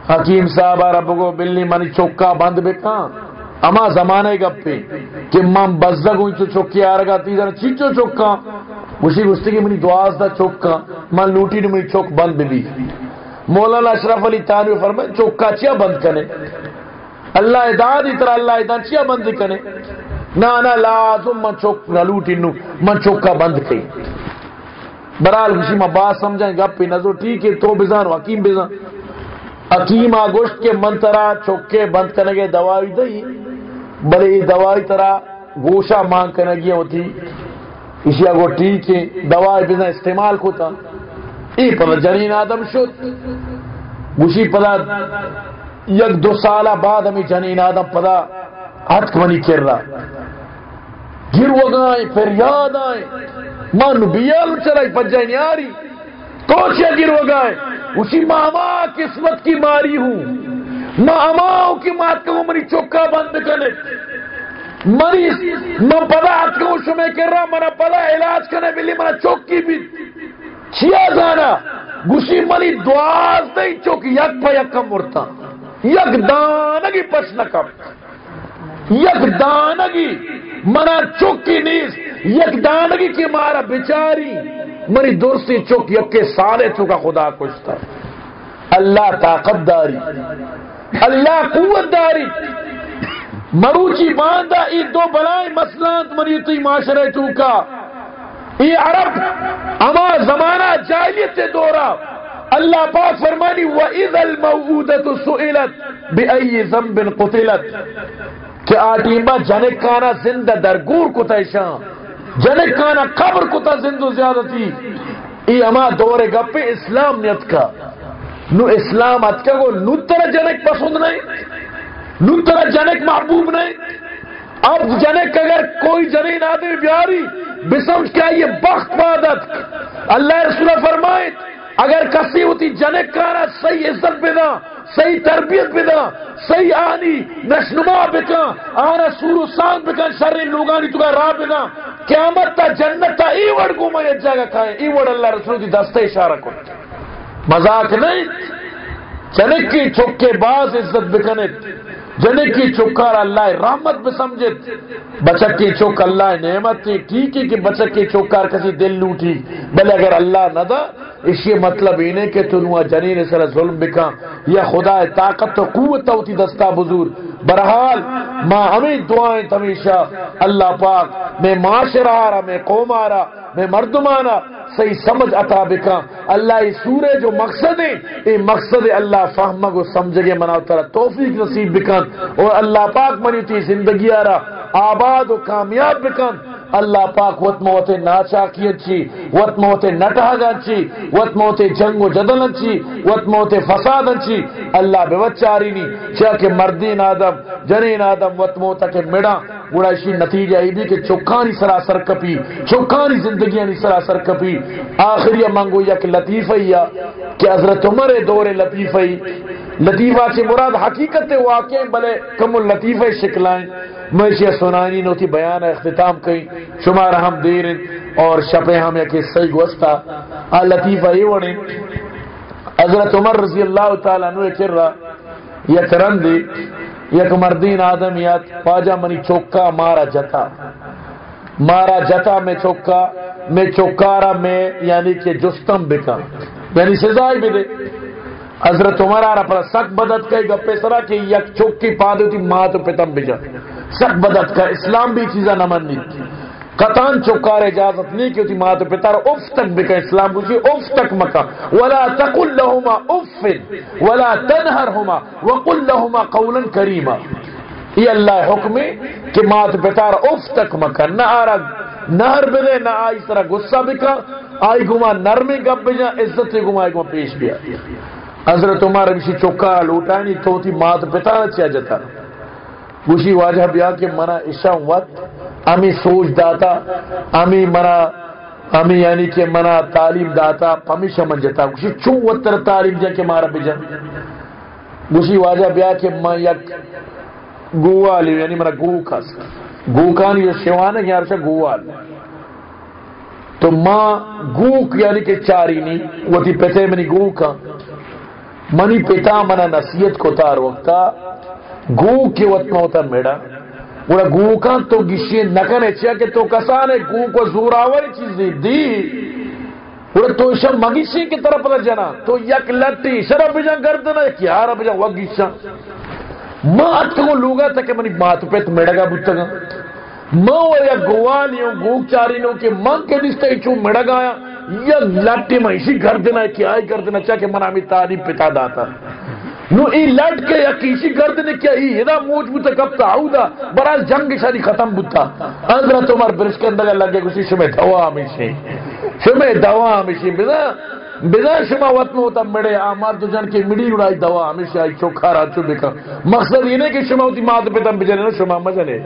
حکیم صاحب رب کو بلی منی چوکا بند بے اما زمانے گپ پہ کہ ماں بزدگ ہوئی تو چوکی آ رگا تیزا چیچو چوکا. مجھے گستے کی منی دعاز دا چوکا. ماں لوٹی نے منی چوک بند بھی. مولانا اشرف علی تانوی فرمائے چوکا چیا بند کنے. اللہ اداد اترا اللہ اداد چیا بند کنے. نا نا لازم من چوک نہ لوٹی نو. من چوکا بند کئی. برال کسی میں بات سمجھائیں گپ پہ نظر ٹھیک ہے، تو بزان، حکیم بزان۔ حکیم آگوشت کے منترا چوکے بند کرنے گے، دوائی دئی بلے یہ دوائی ترا گوشا مانگ کرنے گیا ہوتی۔ اسی آگو ٹھیک ہے، دوائی بزان استعمال کو تھا ای پدا جنین آدم شد۔ گوشی پدا یک دو سالہ بعد ہمیں جنین آدم پدا ہٹ منی کر رہا۔ گر وگائیں پھر یاد آئیں ماں نبیال چلائی پجائیں نیاری کوشیا گر وگائیں اسی ماما قسمت کی ماری ہوں۔ ماں کی مات کہوں، منی چوکا بند کرنے منی میں پدا ہاتھ کہوں شمیں کر رہا منا پدا علاج کرنے بلی منا چوکی بھی۔ چیا زانا، گوشی منی دعاز نہیں چوکی یک پا یک کم مرتا۔ یک دانگی پش نکم یک دانگی منا چوکی نیز یک دانگی کی مارا بچاری منی درستی چوک یک کے سالے چوکا خدا کشتا۔ اللہ طاقت داری، اللہ قوت داری۔ مروچی باندھا ای دو بلائیں مسلانت منی تی معاشرے چوکا۔ ای عرب، اما زمانہ جاہلیت سے دورا۔ اللہ پاک فرمانی، وَإِذَا الْمَوْعُودَةُ سُئِلَتْ بِأَيِّ ذَنْبٍ قُتِلَتْ۔ کہ آٹیمہ جنک کانا زندہ درگور کو تیشان جنک کانا قبر کتا زندو زیادتی۔ ای اما دور گپے اسلام نیت کا نو اسلام ات کا گو، نو ترہ جنک پسند نہیں، نو ترہ جنک محبوب نہیں۔ اب جنک اگر کوئی جنین آدمی بیاری بسمج کیا یہ بخت بادت۔ اللہ رسول فرمائے اگر کسی ہوتی جنک کانا، صحیح عزت بنا صحیح تربیت بنا صحیح آنی، نشنما بکا آنا سور و سان بکا شر لوگانی تو کا راہ قیامت تا جنت تا ای وڑ گو میں جگہ کھائے ایوڑ اللہ رسول دی دستے اشارہ کو مذاق نہیں؟ جنک کی چکے باز عزت بکنت جنک کی چکار اللہ رحمت بھی سمجھت بچک کی چک اللہ نعمت تھی، ٹھیک ہے کہ بچک کی چکار کسی دل لوٹی۔ بلے اگر اللہ نہ دا، اس یہ مطلب انہیں کہ تو نوا جنین سر ظلم بکا یا خدا طاقت تو قوت ہوتی دستا بزور برحال ماں ہمیں دعائیں تمیشہ۔ اللہ پاک، میں معاشرہ آ رہا میں قوم آ رہا میں مردمانہ صحیح سمجھ عطا بکا اللہ اس سورے جو مقصد ہے، یہ مقصد اللہ فہمہ کو سمجھ گے منا اترا توفیق نصیب بکن اور اللہ پاک منی تھی زندگی آ رہا آباد و کامیاب بکن اللہ پاک وط موتے ناچا کی اچھی وط موتے نٹا گا اچھی وط موتے جنگ و جدل اچھی وط موتے فساد اچھی اللہ بے بچاری نہیں چاہ کہ مردین آدم، جنین آدم وط موتا کے مڑا گوڑا اسی نتیجہ ای بھی کہ چکانی سراسر کپی چکانی زندگیاں سراسر کپی آخری منگو یا کہ لطیفہ یا کہ حضرت عمر دور لطیفہ لطیفہ سے مراد حقیقت واقع بلے کم لطیفہ شکلائیں میں اسے سنانی نوتی بیان اختتام کئی شمار ہم دیر اور شپے ہم یکی صحیح گوستا آ لطیفہ یہ وڑیں حضرت عمر رضی اللہ تعالیٰ نوے چر رہا یک رندی یک مردین آدمیت پاجا منی چوکا، مارا جتا. مارا جتا میں چوکا، میں چوکارا میں یعنی کہ جستم بکا. یعنی سزائی بھی دے حضرت عمر آرہ پر سک بدت کئی گپے سرا کہ یک چوکی پا دیتی ماں تو پتم بجا سک بدت کا اسلام بھی چیزاں نمن نہیں قطان چوکار اجازت نہیں کی ہوتی ماں تو پتا اف تک بھی بکا اسلام پوچھی اف تک مکا ولا تقل لهما اف ولا تنهرهما وقل لهما قولا کریما یہ اللہ حکم ہے کہ ماں تو پتا اف تک مکا نہ آرا نہر بلے نہ آئی طرح غصہ بکا۔ آئی گما نرمی گپ بجا، عزت گما گما پیش بیا۔ حضرت عمر بشی چوکا لوٹا نہیں تو تھی ماں تو پتا چیا جتا۔ گوشی واجہ بیا کہ منا عشاء وقت امی سوچ داتا امی منا امی یعنی کہ منا تعلیم داتا پمی شمن جتا گوشی چون وطر تعلیم جا کہ مارا بجا گوشی واجہ بیا کہ میں یک گووالی یعنی منا گو کس گو کان یہ شیوان ہے یار سے گووال تو ماں گوک یعنی کہ چاری نہیں، وہ تھی پتے منی گو کا منی پتا منا نصیحت کو تار وقتا گو کے وقت ہوتا میڑا وہ گو کا تو گشی نکنے چیا کہ تو کسانے گو کو زوراوری چیزی دی وہ تو شب مگیشی کی طرف نہ جنا تو یک لٹی شرب بجا گردنا کیا رب جا وگیشا ماں اتکو لوگا تھا کہ منی بات پہ تو میڑا گا بوتا گا ماں وہ یا گوالیوں گو چارینوں کے ماں کے دستا ہی چون میڑا گایا یا لٹی میں اسی گھر گردنا کیا ہی گردنا چاہ کہ منا ہمیں پتا داتا نو ای لٹ کے یا کسی گرد نے کیا ہی ہدا موج بوتا کب تا آؤ برال جنگ شاری ختم بوتا۔ اندرہ تمہار برش کے اندر لگے کسی شمع دوا ہمیشی شمع دوا ہمیشی بنا بنا شما وطن ہوتا مڑے آمار تو جن کے مڑی اڑائی دوا ہمیشہ آئی چوکھا را چو بکا۔ مقصد یہ نہیں کہ شما ہوتی مات پہ تم بجنے شما مجنے